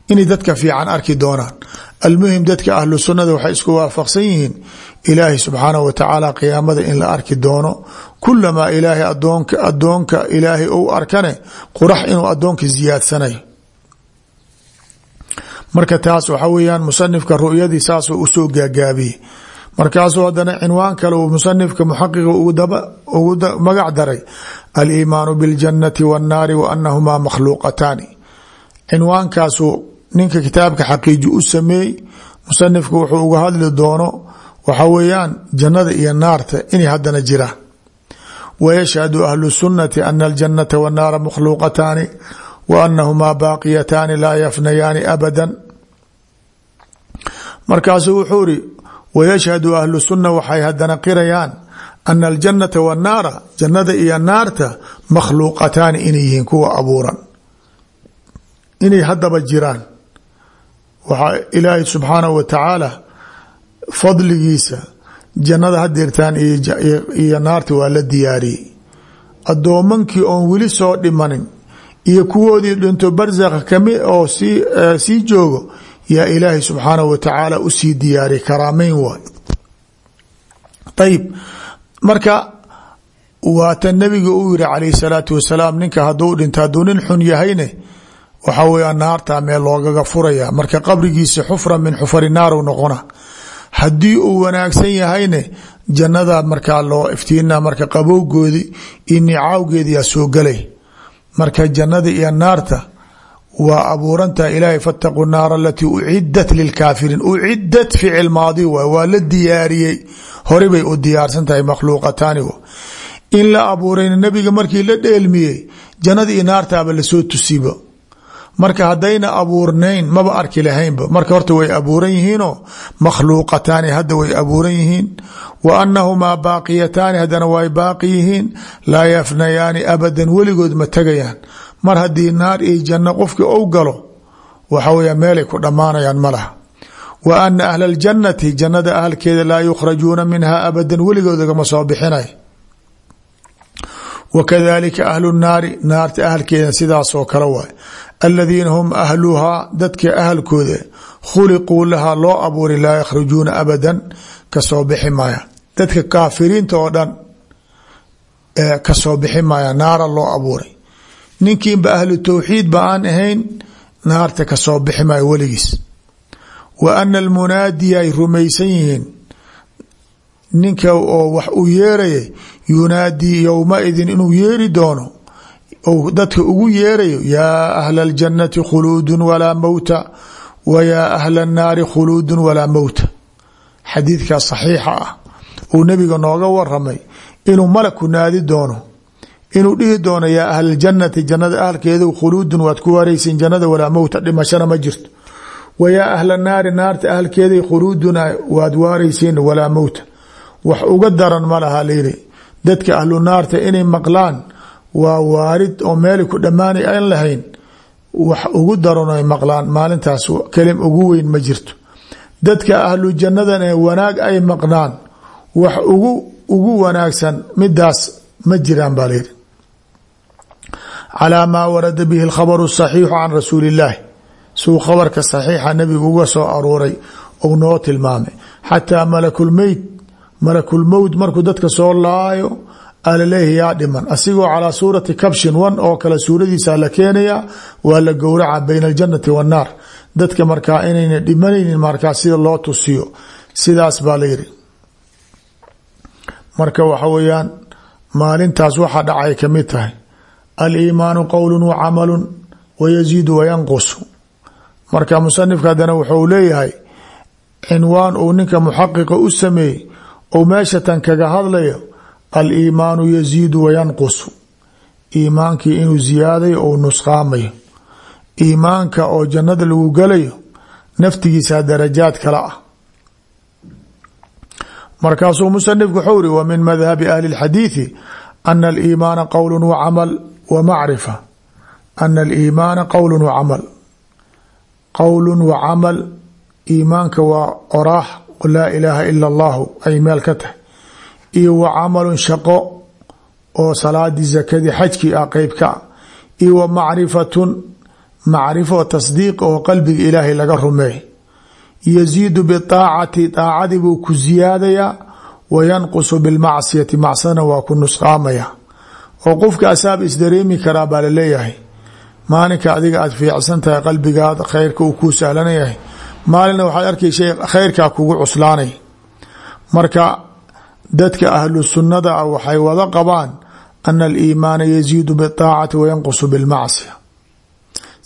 inay dadka fiican arki doonaan almuhim dadka ahlu sunnada waxay isku waafaqsan yihiin ilaahay subxaanahu wa tacaala qiyaamada in la arki doono. Kulamaa ilaahay adoonka adoonka ilaahay ou arkane qurax inuu adoonka ziyaadsanayo. Marka taas waxa weeyaan musanifka ru'yadii saasuu u soo gaagaabiyey markaasuu haddana cinwaan kale uu musanifka muxaqiqa ugu magac daray. Aliimaanu biاljannati waannaari wa anahumaa makhluuqataani ninka kitaabka xaqiiji u sameeyey musanifku wuxuu uga hadli doono waxa weeyaan jannada iyo naarta inay haddana jiraan wayashhadu ahlu sunnati ana aljannata waannaara makhluuqataani wa anahumaa baaqiyataani laa yafnayaani abada markaasuu wuxuu iri wayashhadu ahlu sunna waxay haddana qirayaan ana aljannata waannaara jannada iyo naarta makhluuqataani inay yihiin kuwa abuuran. Inay haddaba jiraan waxaa ilaahay subxaanahu wa tacaala fadligiisa jannada hadeertaan iyo naarta waa la diyaariyey. Addoomankii oon weli soo dhimanin iyo kuwoodii dhinto barsakha kami oo sii joogo yaa ilaahay subxaanahu wa tacaala u sii diyaariyay karaameyn waay. Ayib marka waata nabiga uu yiri calayh salaatu wasalaam ninka hadduu dhinto hadduu nin xun yahayne waxaa weya naartaa meel loogaga furaya marka qabrigiisa xufra min xufari naaru noqona. Haddii uu wanaagsan yahayne jannada markaa loo iftiina marka qabowgoodi iyo nicaawgeediyaa soo galay. Marka jannada iyo naarta waa abuurantaha ilaahay fattaquu naara alatii ucidat lilkaafiriin ucidat ficil maadi waay waa la diyaariyey. U diyaarsan tahay makhluuqataani in abuurayna nebiga markii la dheelmiyey jannada iyo naartaaba la soo tusibo marka haddayna abuurnayn maba arki lahaynba. Marka horta way abuuran yihiinoo makhluuqataani hadda way abuuran yihiin. Wa anahumaa baaqiyataani haddana way baaqi yihiin. Laa yafnayaani abadan weligood ma tegayaan mar haddii naar iyo janno qofkii ou galo waxa weya meelay ku dhammaanayaan ma laha. Wa ana ahla aljannati jannada ahalkeeda laa yukhrajuuna minha abadan weligood lagama soo bixinay. Wakadalika ahlu naari naarta ahalkeeda sidaasoo kale waay aladiina hum ahluhaa dadka ahalkooda khuliquu lahaa loo abuuray laa yakhrujuuna abadan ka soo bixi maaya. Dadka kaafiriinta oo dhan ka soo bixi maaya naara loo abuuray. Ninkiinba ahlu towxiid ba aan ahayn naarta ka soo bixi maayo weligiis. Wa ana almunaadiya ay rumaysan yihiin. Ninka oo wax uu yeeraya yunaadii yowmaidin inuu yeeri doono ou dadka ugu yeerayo yaa ahla aljannati khuluudun walaa mowta wa yaa ahla annaari khuluudun walaa mowta xadiidkaas saxiixa ah uu nebiga nooga waramay inuu malaku naadi doono inuu dhihi doono yaa ahla aljannati jannada ahalkeedu khuluudun waad ku waraysin jannada walaa mowta dhimashana ma jirto. Wa yaa ahla naari naarta ahalkeeday khuluuduna waad waaraysiin walaa mowta wax uga daran ma laha layiri dadka ahlu naarta inay maqlaan waa waarid oo meelay ku dhammaanay aan lahayn wax ugu daran ay maqlaan maalintaas kelim ugu weyn ma jirto. Dadka ahlu jannadan ee wanaag ay maqnaan wax ugu ugu wanaagsan midaas ma jiraan baa layidhi calaa maa warada bihi alkhabaru saxiixu can rasuuli illaahi suu khabarka saxiixa nabigu uga soo aruuray ou noo tilmaamay. Xataa malakulmeyd malakulmowt markuu dadka soo laayo alaleehi yaa dhiman. Asigoo calaa suurati kabshin wan oo kale suuradiisa la keenaya waa la gowraca bayna aljannati wannaar dadka markaa inayna dhimanaynin markaa sida loo tusiyo. Sidaas baa la yidhi. Marka waxa weeyaan maalintaas waxa dhacay ka mid tahay. Aliimaanu qowlu wa camalu wayaziidu wayanqusu marka musanifka haddana wuxuu leeyahay cinwaan uu ninka muxaqiqa u sameeyey ou meesha tan kaga hadlayo aliimaanu yaziidu wayanqusu iimaankii inuu ziyaadayo ou nusqaamayo. Iimaanka oo jannada lagu galayo naftigiisaa darajaad kala ah. Markaasuu musanifku wxuu uri wa min madhabi ahli اlxadiiثi ana aliimaana qowlu wacamal wamacrifa ana aliimaana qowlu wacamal qowlu wacamal iimaanka waa qoraax qul laa ilaaha ila allahu ay meel ka tahay iyo wa camalun shaqo oo salaadii zakadii xajkii ah qeyb ka ah iyo wa macrifatun macrifo tasdiiq oo qalbiga ilaahay laga rumeey yaziidu biaacati aacadii buu ku ziyaadayaa wa yanqusu bilmacsiyati macsadana waa ku nusqaamaya. Oo qofka asaab isdareemi karaa baa la leeyahay adiga aad fiicsan qalbigaada khayrka uu kuu sahlanayahay maalina waxaad arkaysa khayrkaa kugu cuslaanay. Marka dadka ahlu sunnada ah waxay wada qabaan ana aliimaana yaziidu biaacati wa yanqusu bilmacsiya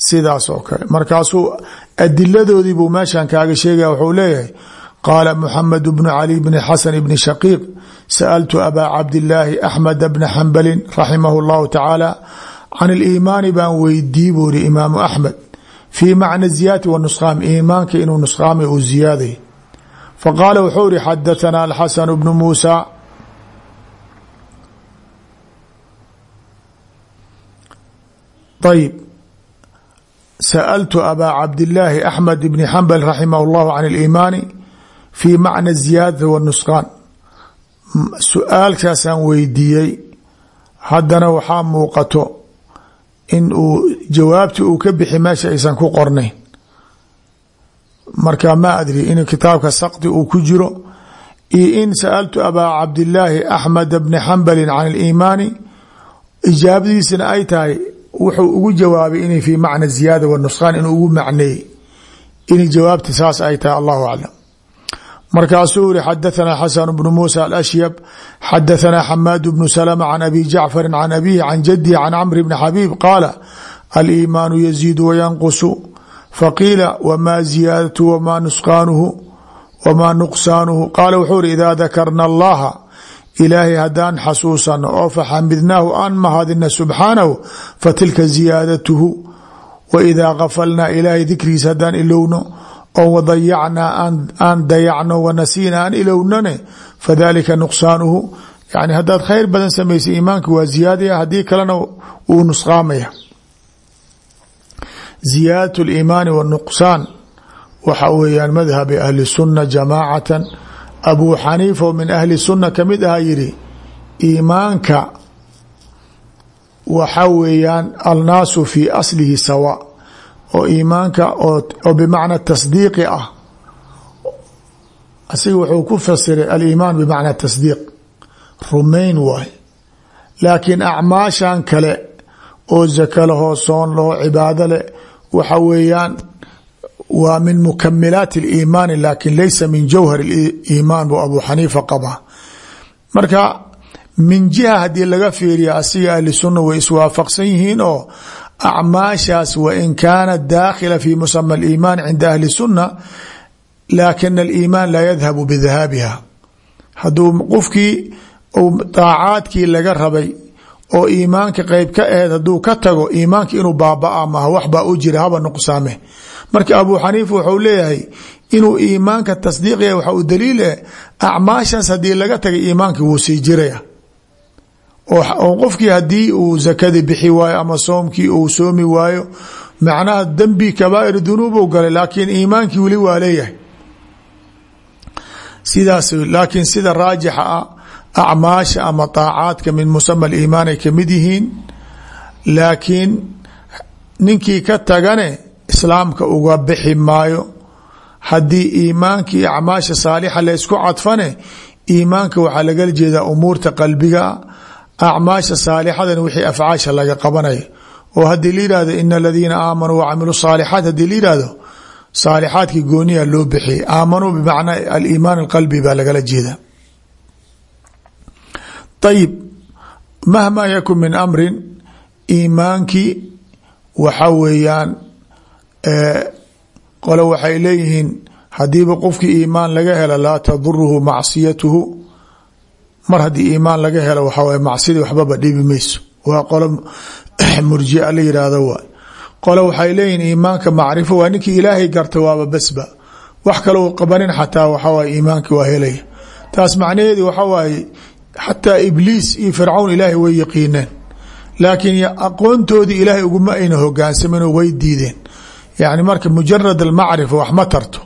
sidaas oo kale. Markaasuu adiladoodii buu meeshan kaaga sheegaya wuxuu leeyahay qaala muxamed bnu cali bni xasan bni shaqiiq sa'altu abaa cabdillaahi axmed bna xambalin raximahu llahu tacaala can iliimaani baan weydii buu iri imaamu axmed fii macna ziyaadati wa nusqaam iimaanka inuu nusqaamay uu ziyaaday faqaala wuxuu ihi الحسن بن bnu طيب. ayib sa'altu abaa cabdillaahi axmed ibni xambal raximah اllahu can alimaani fii macna ziyaadati wanusqaan su'aalkaasaan weydiiyey haddana waxaa muuqato in uu jawaabti uu ka bixi meesha aysan ku qornay marka ma adri in kitaabka sakdi uu ku jiro. Iyo in saaltu abaa cabdilaahi axmed bni xambali can imaani ijaabadiisana ay tahay wuxuu ugu jawaabay in fi macna ziyaada wanuskaan in ugu macneeyey in jawaabta saas ay tahay allahu aclam markaasuu yiri xadaanaa xasan bnu muusa alashyab xadaanaa xamaad bnu salma can abi jacfari can abihi can jadihi can camri bni xabiib qaala alimaanu yaziidu wayanqusu faqiila wma ziyaadatu wma nusqaanuhu wma nuqsaanuhu qaala wuxuu iri ida dakarna allaha ilaahay haddaan xasuusano oo faxamidnaahu aan mahadina subxaanahu fatilka ziyaadatuhu wa idaa gafalnaa ilaahay dikrigiisa haddaan ilowno oo wadayacnaa aan dayacno wanasiina aan ilownane fadalika nuqsaanuhu yani haddaad khayr badan samaysay iimaanka waa ziyaadaya haddii kalena wuu ziyaadat liimaani wanuqsaan waxa weeyaan madhabi ahli sunna jamaacatan. Abuu xaniifa oo min ahli sunna ka mid aha yidhi iimaanka waxa weeyaan alnaasu fii aslihi sawa. Oo iimaanka oo bimacna tasdiiqi ah. Asiga wuxuu ku fasiray aliimaan bimacna tasdiiq. Rumayn waay. Laakiin acmaashan kale oo zako lahoo soon lahoo cibaado leh. Waxa weeyaan waa min mukamilaat اliimaani laakiin laysa min jawhar iimaan buu abu xaniifa qabaa. Marka min jiha haddii laga fiiriya asiga ahli sunna way iswaafaqsan yihiin oo acmaashaas wain kaanat daakhila fi musama aliimaan cinda ahli sunna laakina aliimaan laa yadhabu bidahaabiha hadduu qofkii uu daacaadkii laga rabay oo iimaanka qeyb ka aheed hadduu ka tago iimaanka inuu baabaa maha waxbaa u jira haba nuqsaame marka abu xaniifa wuxuu leeyahay inuu iimaanka tasdiiqya waxa uu daliil eh acmaashaas haddii laga tagay iimaankii wuu sii jiraya. Oo qofkii haddii uu zakadii bixi waayo ama soomkii uu soomi waayo macnaha dembi kabaa'ir dunuub u galay laakiin iimaankii weli waa leeyahay. Sidaas laakiin sida raajixa ah acmaasha ama daacaadka min musama aliimaan ay ka mid yihiin laakiin ninkii ka tagane islaamka uga bixi maayo. Haddii iimaankii acmaasha saalixa laysku cadfane iimaanka waxaa lagala jeedaa umuurta qalbigaa acmaasha saalixadan wixii afcaasha laga qabanaya oo haddii la yihahdo ina aladiina aamanuu wacamilu saalixaat haddii la yihahdo saalixaadkii gooniya loo bixiyay. Aamanuu lagala jeeda ayib mahma yakun min amrin iimaankii waxa weeyaan qole waxay leeyihiin hadiiba qofkii iimaan laga hela laa taduruhu macsiyatuhu. Mar haddii iimaan laga helo waxaa waye macsidii waxbaba dhibi mayso. Waa qolo (clears throat) murjia la yidhaahdo waay qole waxay leeyihiin iimaanka macrifo waa ninkii ilaahay garta waaba besba. Waa helaya. Taas macnaheedi waxa xataa ibliis iyo fircawn ilaahay way yaqiineen. Laakiin aqoontoodii ilaahay uguma ayna hogaansaminoo way diideen. Yani marka mujarad almacrifa wax ma tarto.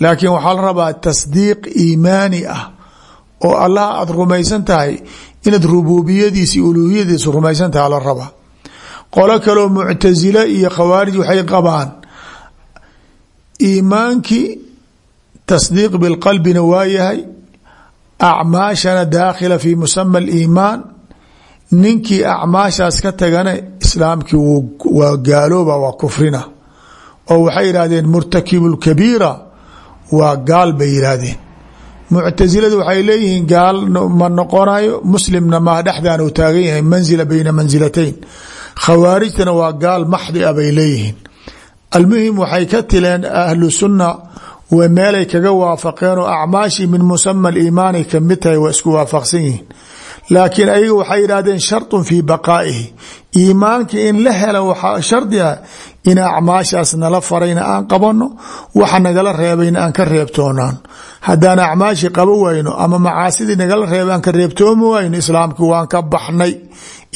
Laakiin waxaa la rabaa tasdiiq iimaani ah oo allah aada rumaysan tahay inaad rububiyadiisa uluhiyadiisa rumaysan tahay la rabaa. Qolo kaleo muctasile iyo khawaarij waxay qabaan iimaankii tasdiiq bilqalbina waa acmaashana daakhila fi musama aliimaan. Ninkii acmaashaas ka tagana islaamkii waa gaalooba waa kufrina. Oo waxay yidhahdeen murtakibu lkabiira waa gaal bay yidhaahdeen. Muctasiladu waxay leeyihiin gaal ma noqonayo muslimna maa dhexdan uu taagan yahay manzila bayna mansilatayn khawaarijtana waa gaal maxdi a bay leeyihiin. Almuhim waxay ka tileen ahlu sunna w meelay kaga waafaqeen oo acmaashii min musama aliimaanay ka mid tahay waa isku waafaqsan laakiin ayaga waxay yidhahdeen sharطun fii baqaa'ihi. Iimaanka in la hela waxaa shardi in acmaashaas nala farayna aan qabano waxa nagala reebayna aan ka reebtoonaan. Haddaan acmaashii qabo ama macaasidii nagala reebay ka reebtoomi wayno islaamki waan ka baxnay.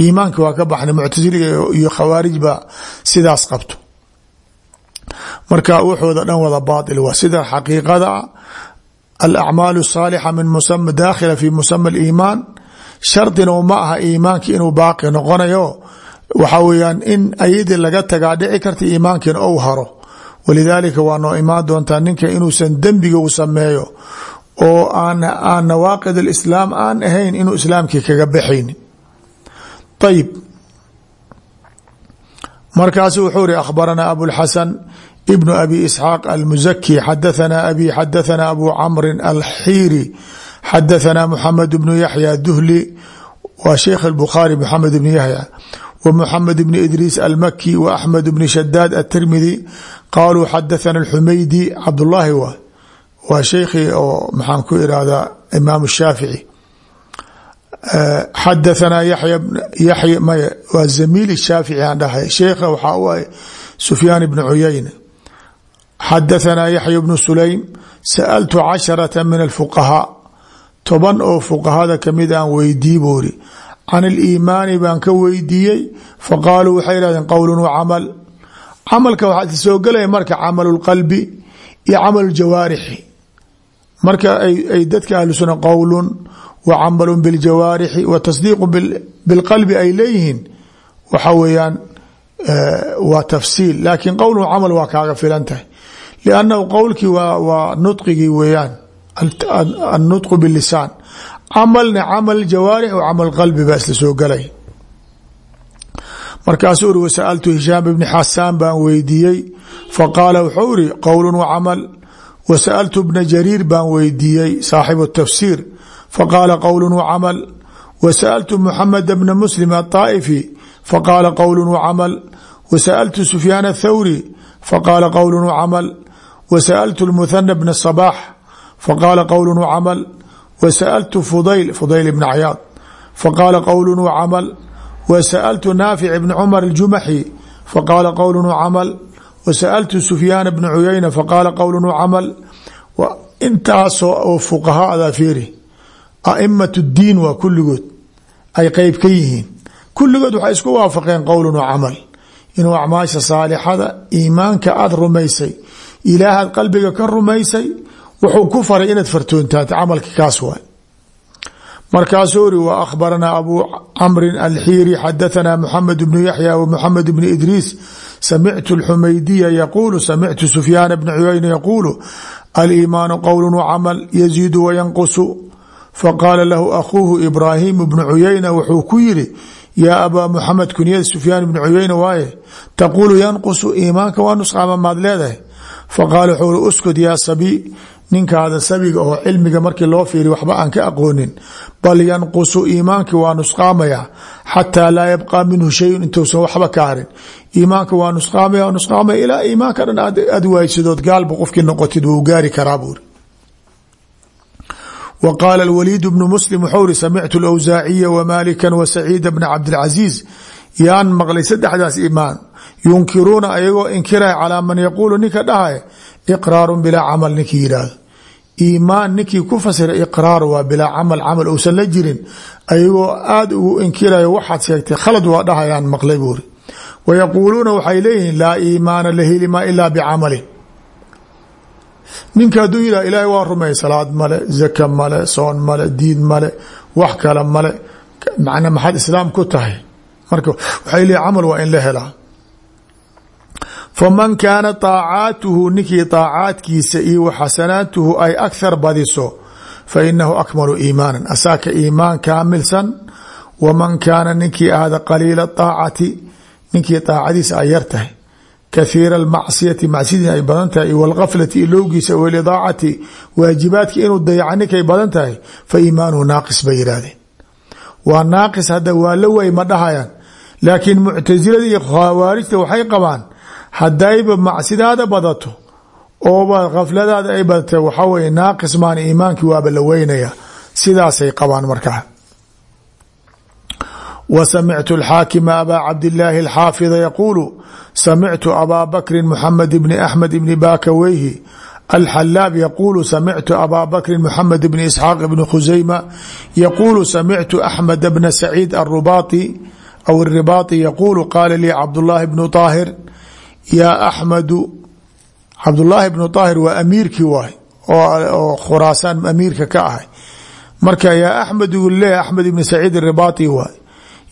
Iimaanki waan ka baxnay muctasiliga iyo khawaarij baa sidaas qabto marka waxooda dhan wada baail waa sida xaqiiqada alacmaalu saalixa min daakhila fi musama iimaan shardina uma aha iimaanki inuu baaqi noqonayo. Waxaa weyaan in ayadii laga tagaa dhici karta iimaankiina ou haro. Walidaalika waa noo imaan doontaa ninka inuusan dembiga u sameeyo oo aan nawaaqid alislaam aan ahayn inuu islaamkii kaga baxaynin ayib markaasu wuxuu ihi akhbaranaa abuاlxasan ibnu abi isxaaq almuzaki xadahanaa abi xadahanaa abu camrin alxiiri xadahanaa muxamed bnu yaxya duhli waa sheikh albukhaari moxamed bnu yaxya wa muxamed bni idriis almaki wa axmed bni shadaad atirmidi qaaluu xadathana alxumaydi cabdullaahi waa waa sheikhii oo maxaan ku irahdaa imaam shaafici xadahanaa yaya may waa zamiil shaafici aan dhahay. Sheikha waxaa u ah sufyaan bni cuyayna xadahanaa yaxya bnu sulaym sa'altu casharata min alfuqahaa toban oo fuqahada ka mid aan weydii buuri can aliimaani baan ka weydiiyey faqaaluu waxay yihahdeen qowlun wa camal camalka waxaa soo gelaya marka camalu lqalbi iyo camalu ljawaarixi marka ay dadka ahlu suna qowlun wa camalu biljawaarixi wa tasdiiqu bilqalbi ay leeyihiin waxa weeyaan waa tafsiil laakiin qowlun camal waa kaaga filan tahay liannahu qowlkii waa nudqigii weeyaan annutqu bilisaan camalna camal jawaarix o camal qalbi baa isla soo galay markaasuu uri wasaltu hishaam ibni xasaan baan weydiiyey faqaala wuxuu iri qowl wa camal wasaltu bna jariir baan weydiiyey saaxibu tafsiir faqaala qowl wa camal wasaltu muxamed bna muslim aطaa'ifi faqaala qowl wa camal wasaltu sufyaan athawri faqaala qowl wa camal wasaltu lmuhana bna sabaax faqaala qowl wa camal wsأltu fudayl fudayl bn cyaad faqaala qowl wcamal wsأltu naafic bn cmar اjumaxi faqaala qowl wcamal wsأltu sufyaan bn cuyayna faqaala qowl wcamal intaasoo oo fuqahaada fiiri aimaة اdiin waa kulligood ay qeyb ka yihiin kulligood waxay isku waafaqeen qowl wcamal inuu acmaasha saalixada iimaanka aada rumaysay ilaahaad qalbiga ka rumaysay wuxuu ku faray inaad fartoontaata camalka kaas waay. Markaasuu uri wa akhbaranaa abu camrin alxiiri xadahanaa muxamed bnu yaxya wa muxamed bni idriis samictu alxumaydiya yaquulu samictu sufyaana bna cuyayna yaquulu aliimaanu qowl wacamal yaziidu wayanqusu faqaala lahu akhuuhu ibraahimu bnu cuyayna wuxuu ku yiri yaa abaa muxamed kunyada sufyaan bni cuyayna waaye taquulu yanqusu iimaanka waa nusqaama maad leedahay faqaala wuxuu uri uskud yaa sabi ninkaada sabiga oo cilmiga markii loo fiiriy waxba aan ka aqoonin. Bal yanqusu iimaanki waa nusqaamaya xataa laa yabqaa minhu shayun intuusan waxba ka harin. Iimaanka waa nusqaamaya nusqaamaya ilaa iimaanka dhan aad waaysadood gaalba noqotid wuu gaari karaa buuri wa qaala alwaliid bnu muslim wuxuu ri samictu alawsaaciya wmalika wasaciida bna cabdilcasiis yaan maqlay saddexdaas imaan yunkiruuna ayagoo inkiraya calaa man yaquulu ninka dhahaya iqraaru bilaa camal ninkii yidhaahdo. Iimaan ninkii ku fasira iqraar waa bilaa camal camal uusan la jirin. Ayagoo aada ugu inkirayo waxaad sheegtay khalad waa dhahayaan maqlay buuri. Wa yaquuluuna waxay leeyihiin laa iimaana la helima ilaa bicamalin. Ninka hadduu yidhah ilaahay waa rumey salaad male zaka male soon male marka waxay leeyihiin camal waa in la helaa faman kaana طaacaatuhu ninkii طaacaadkiisa iyo wa xasanaatuhu ay akhar badiso fa inahu akmalu iimaana asaaka iimaan kaamilsan waman kaana ninkii ahda qaliila طaacati ninkii طaacadiisa ay yar tahay kahiira اmacsiyati macsiyadii ay badan tahay wاlgaflati ilowgiisa walidaacati waajibaadka inuu dayaca ninkay badan tahay fa iimaanuhu naaqis bay yidhahdeen waa naaqis hadda waa la way ma dhahayaan laakiin muctasilada iyo khawaarijta waxay qabaan hadayba macsidaada badato ooba khafladaada ay badata waxaa weye naaqis maan iimaankii waaba la weynaya. Sidaasay qabaan markaa. Wa samictu alxaakima abaa cabdillaahi alxaafida yaquulu samictu abaa bakrin muxamed bni axmed bni bakaweyhi alxalaab yaquulu samictu abaa bakrin muxamed bni isxaaq bni khuseyma yaquulu samictu axmed bna saciid arubaai aw aribaati yaquulu qaala lii cabdullaahi bnu طaahir yaa axmadu cabdulaahi bnu aahir waa amiirkii waay oo khuraasaan amiirka ka ahay. Marka yaa axmedu leeya axmed ibni saciid iribaai waay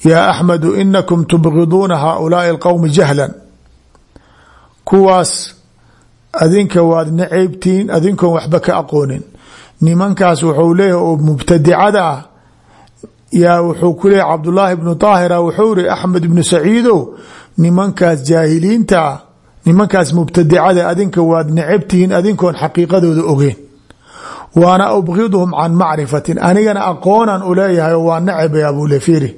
yaa axmedu inakum tubgiduuna haaulaai alqowmi jahlan. Kuwaas adinka waad naceybtiin adinkoon waxba ka aqoonin. Nimankaas wuxuu leeyahay oo mubtadicada ah. Yaa wuxuu ku leeyahy cabdulaahi bnu aahira wuxuu iri axmed ibnu saciidow nimankaas jaahiliinta ah nimankaas mubtadicada adinka waad necebtihiin adinkoon xaqiiqadooda ogeen waana ubgidhum can macrifatin. Anigana aqoonan u leeyahay oo waa necebaya abulefiri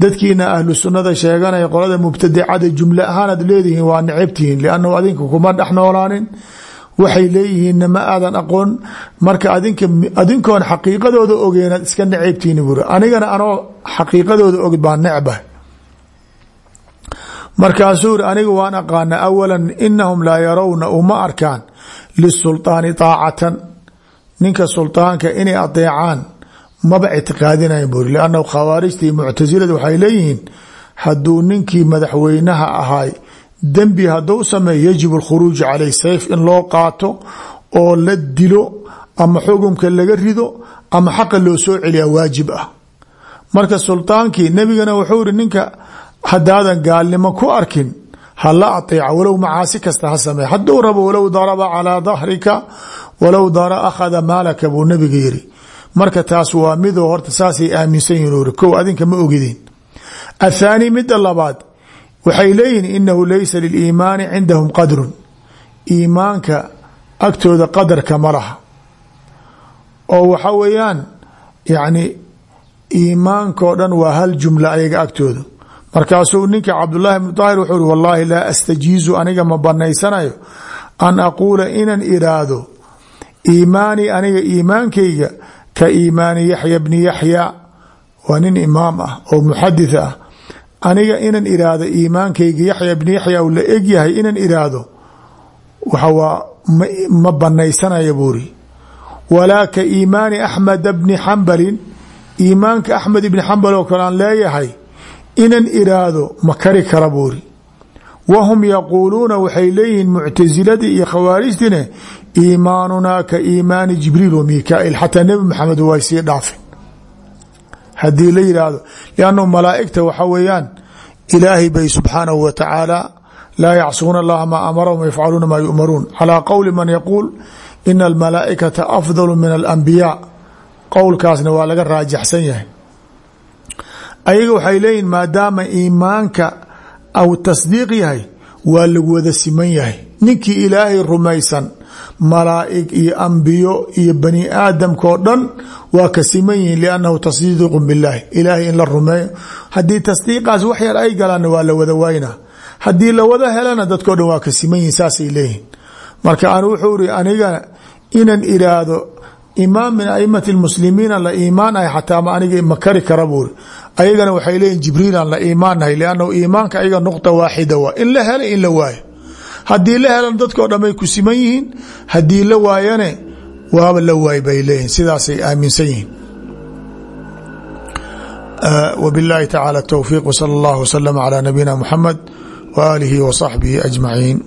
dadkiina ahlu sheeganaya qolada mubtadicada jumle ahaanaad leedihiin waa necebtihiin liannahu adinka kuma dhex noolaanin. Waxay leeyihiinna ma aadan aqoon. Marka adinka adinkoon xaqiiqadooda ogeenaad iska necebtihiin buuri anigana anoo xaqiiqadooda og baan necba markaasuu iri aniga waan aqaana awala inahum laa yarawna uma arkaan lisulطaani طaacatan ninka sulطaanka inay adeecaan maba ictiqaadinayan buuri lannahu khawaarijta iyo muctasilada waxay leeyihiin hadduu ninkii madaxweynaha ahaay dembi hadduu sameeyo yajibu alkhuruuju caleyh sayf in loo qaato oo la dilo ama xukumka laga rido ama xaqa loo soo celiya waajib ah marka sultaankii nebigana wuxuu iri ninka haddaadan gaalnimo ku arkin hala ateeca walow macaasi kasta ha samey hadduu rabo walow daraba calaa dahrika walow dara akhada maalaka buu nabiga yiri marka taas waa midoo horta saasay aaminsan yihiin kow adinka ma ogidin. Athaani midda labaad waxay leeyihiin inahu laysa liliimaani cindahum qadrun. Iimaanka agtooda qadarka ma laha. Oo waxa weeyaan yacni iimaankao dhan waa hal jumla ayaga agtooda markaasuu ninka cabdullaahi bnu daahir wuxuu uri wallaahi laa astajiizu aniga ma banaysanayo an aquula inan iraahdo iimaanii aniga iimaankayga ka iimaani yaxya bni yaxya. Waa nin imaam ah oo muxadith ah. Aniga inan iraahdo iimaankayga yaxya bni yaxya u la egyahay inan iraahdo waxawaa ma banaysanaya buuri walaa ka iimaani axmeda bni xambalin. Iimaanka axmed ibni xambal oo kale aan leeyahay inan iraahdo ma kari kara buuri. Wahum yaquuluuna waxay leeyihiin muctasiladii iyo khawaarijtine iimaanunaa ka iimaani jibriil wa mikail xataa nebi maxamed way sii dhaafin haddii la yidhaahdo liannahu malaa'igta waxa weeyaan ilaahay bay subxaanahu wa tacaala laa yacsuuna allaha maa amarahum yafcaluuna maa yu'maruun. Calaa qowli man yaquul ina almalaa'ikata afdalu min alambiyaa qowlkaasna waa laga raajaxsan yahay ayaga waxay leeyihiin maadaama iimaanka aw tasdiiq yahay waa lagu wada siman yahay. Ninkii ilaahay rumaysan malaa'ig iyo ambiyo iyo bani aadamkao dhan waa ka siman yihiin liannahu tasdiiqu bilaahi ilaahay in la rumeeyo. Haddii tasdiiqaas wax yar ay galaanna waa la wada waynaa. Haddii la wada helana dadkao dhan waa ka siman yihiin saasay leeyihiin marka an wuxuu iri aniga inan iraahdo imaam min aimati lmuslimiina la iimaanahay xataa ma aniga ma kari kara buuri ayagana waxay leeyihin jibriilaan la iimaanahay liannahu iimaanka ayaga nuqta waaxida waa in la hela in la waayo haddii la helan dadkao dhan ay ku siman yihiin haddii la waayane waaba la waay bay leeyihin sidaasay aaminsan yihiin wbiاllahi tacalى الtowfiiq wslى اllah wslm عlى nabiyina mxamed w aalihi w صaxbihi aجmaciin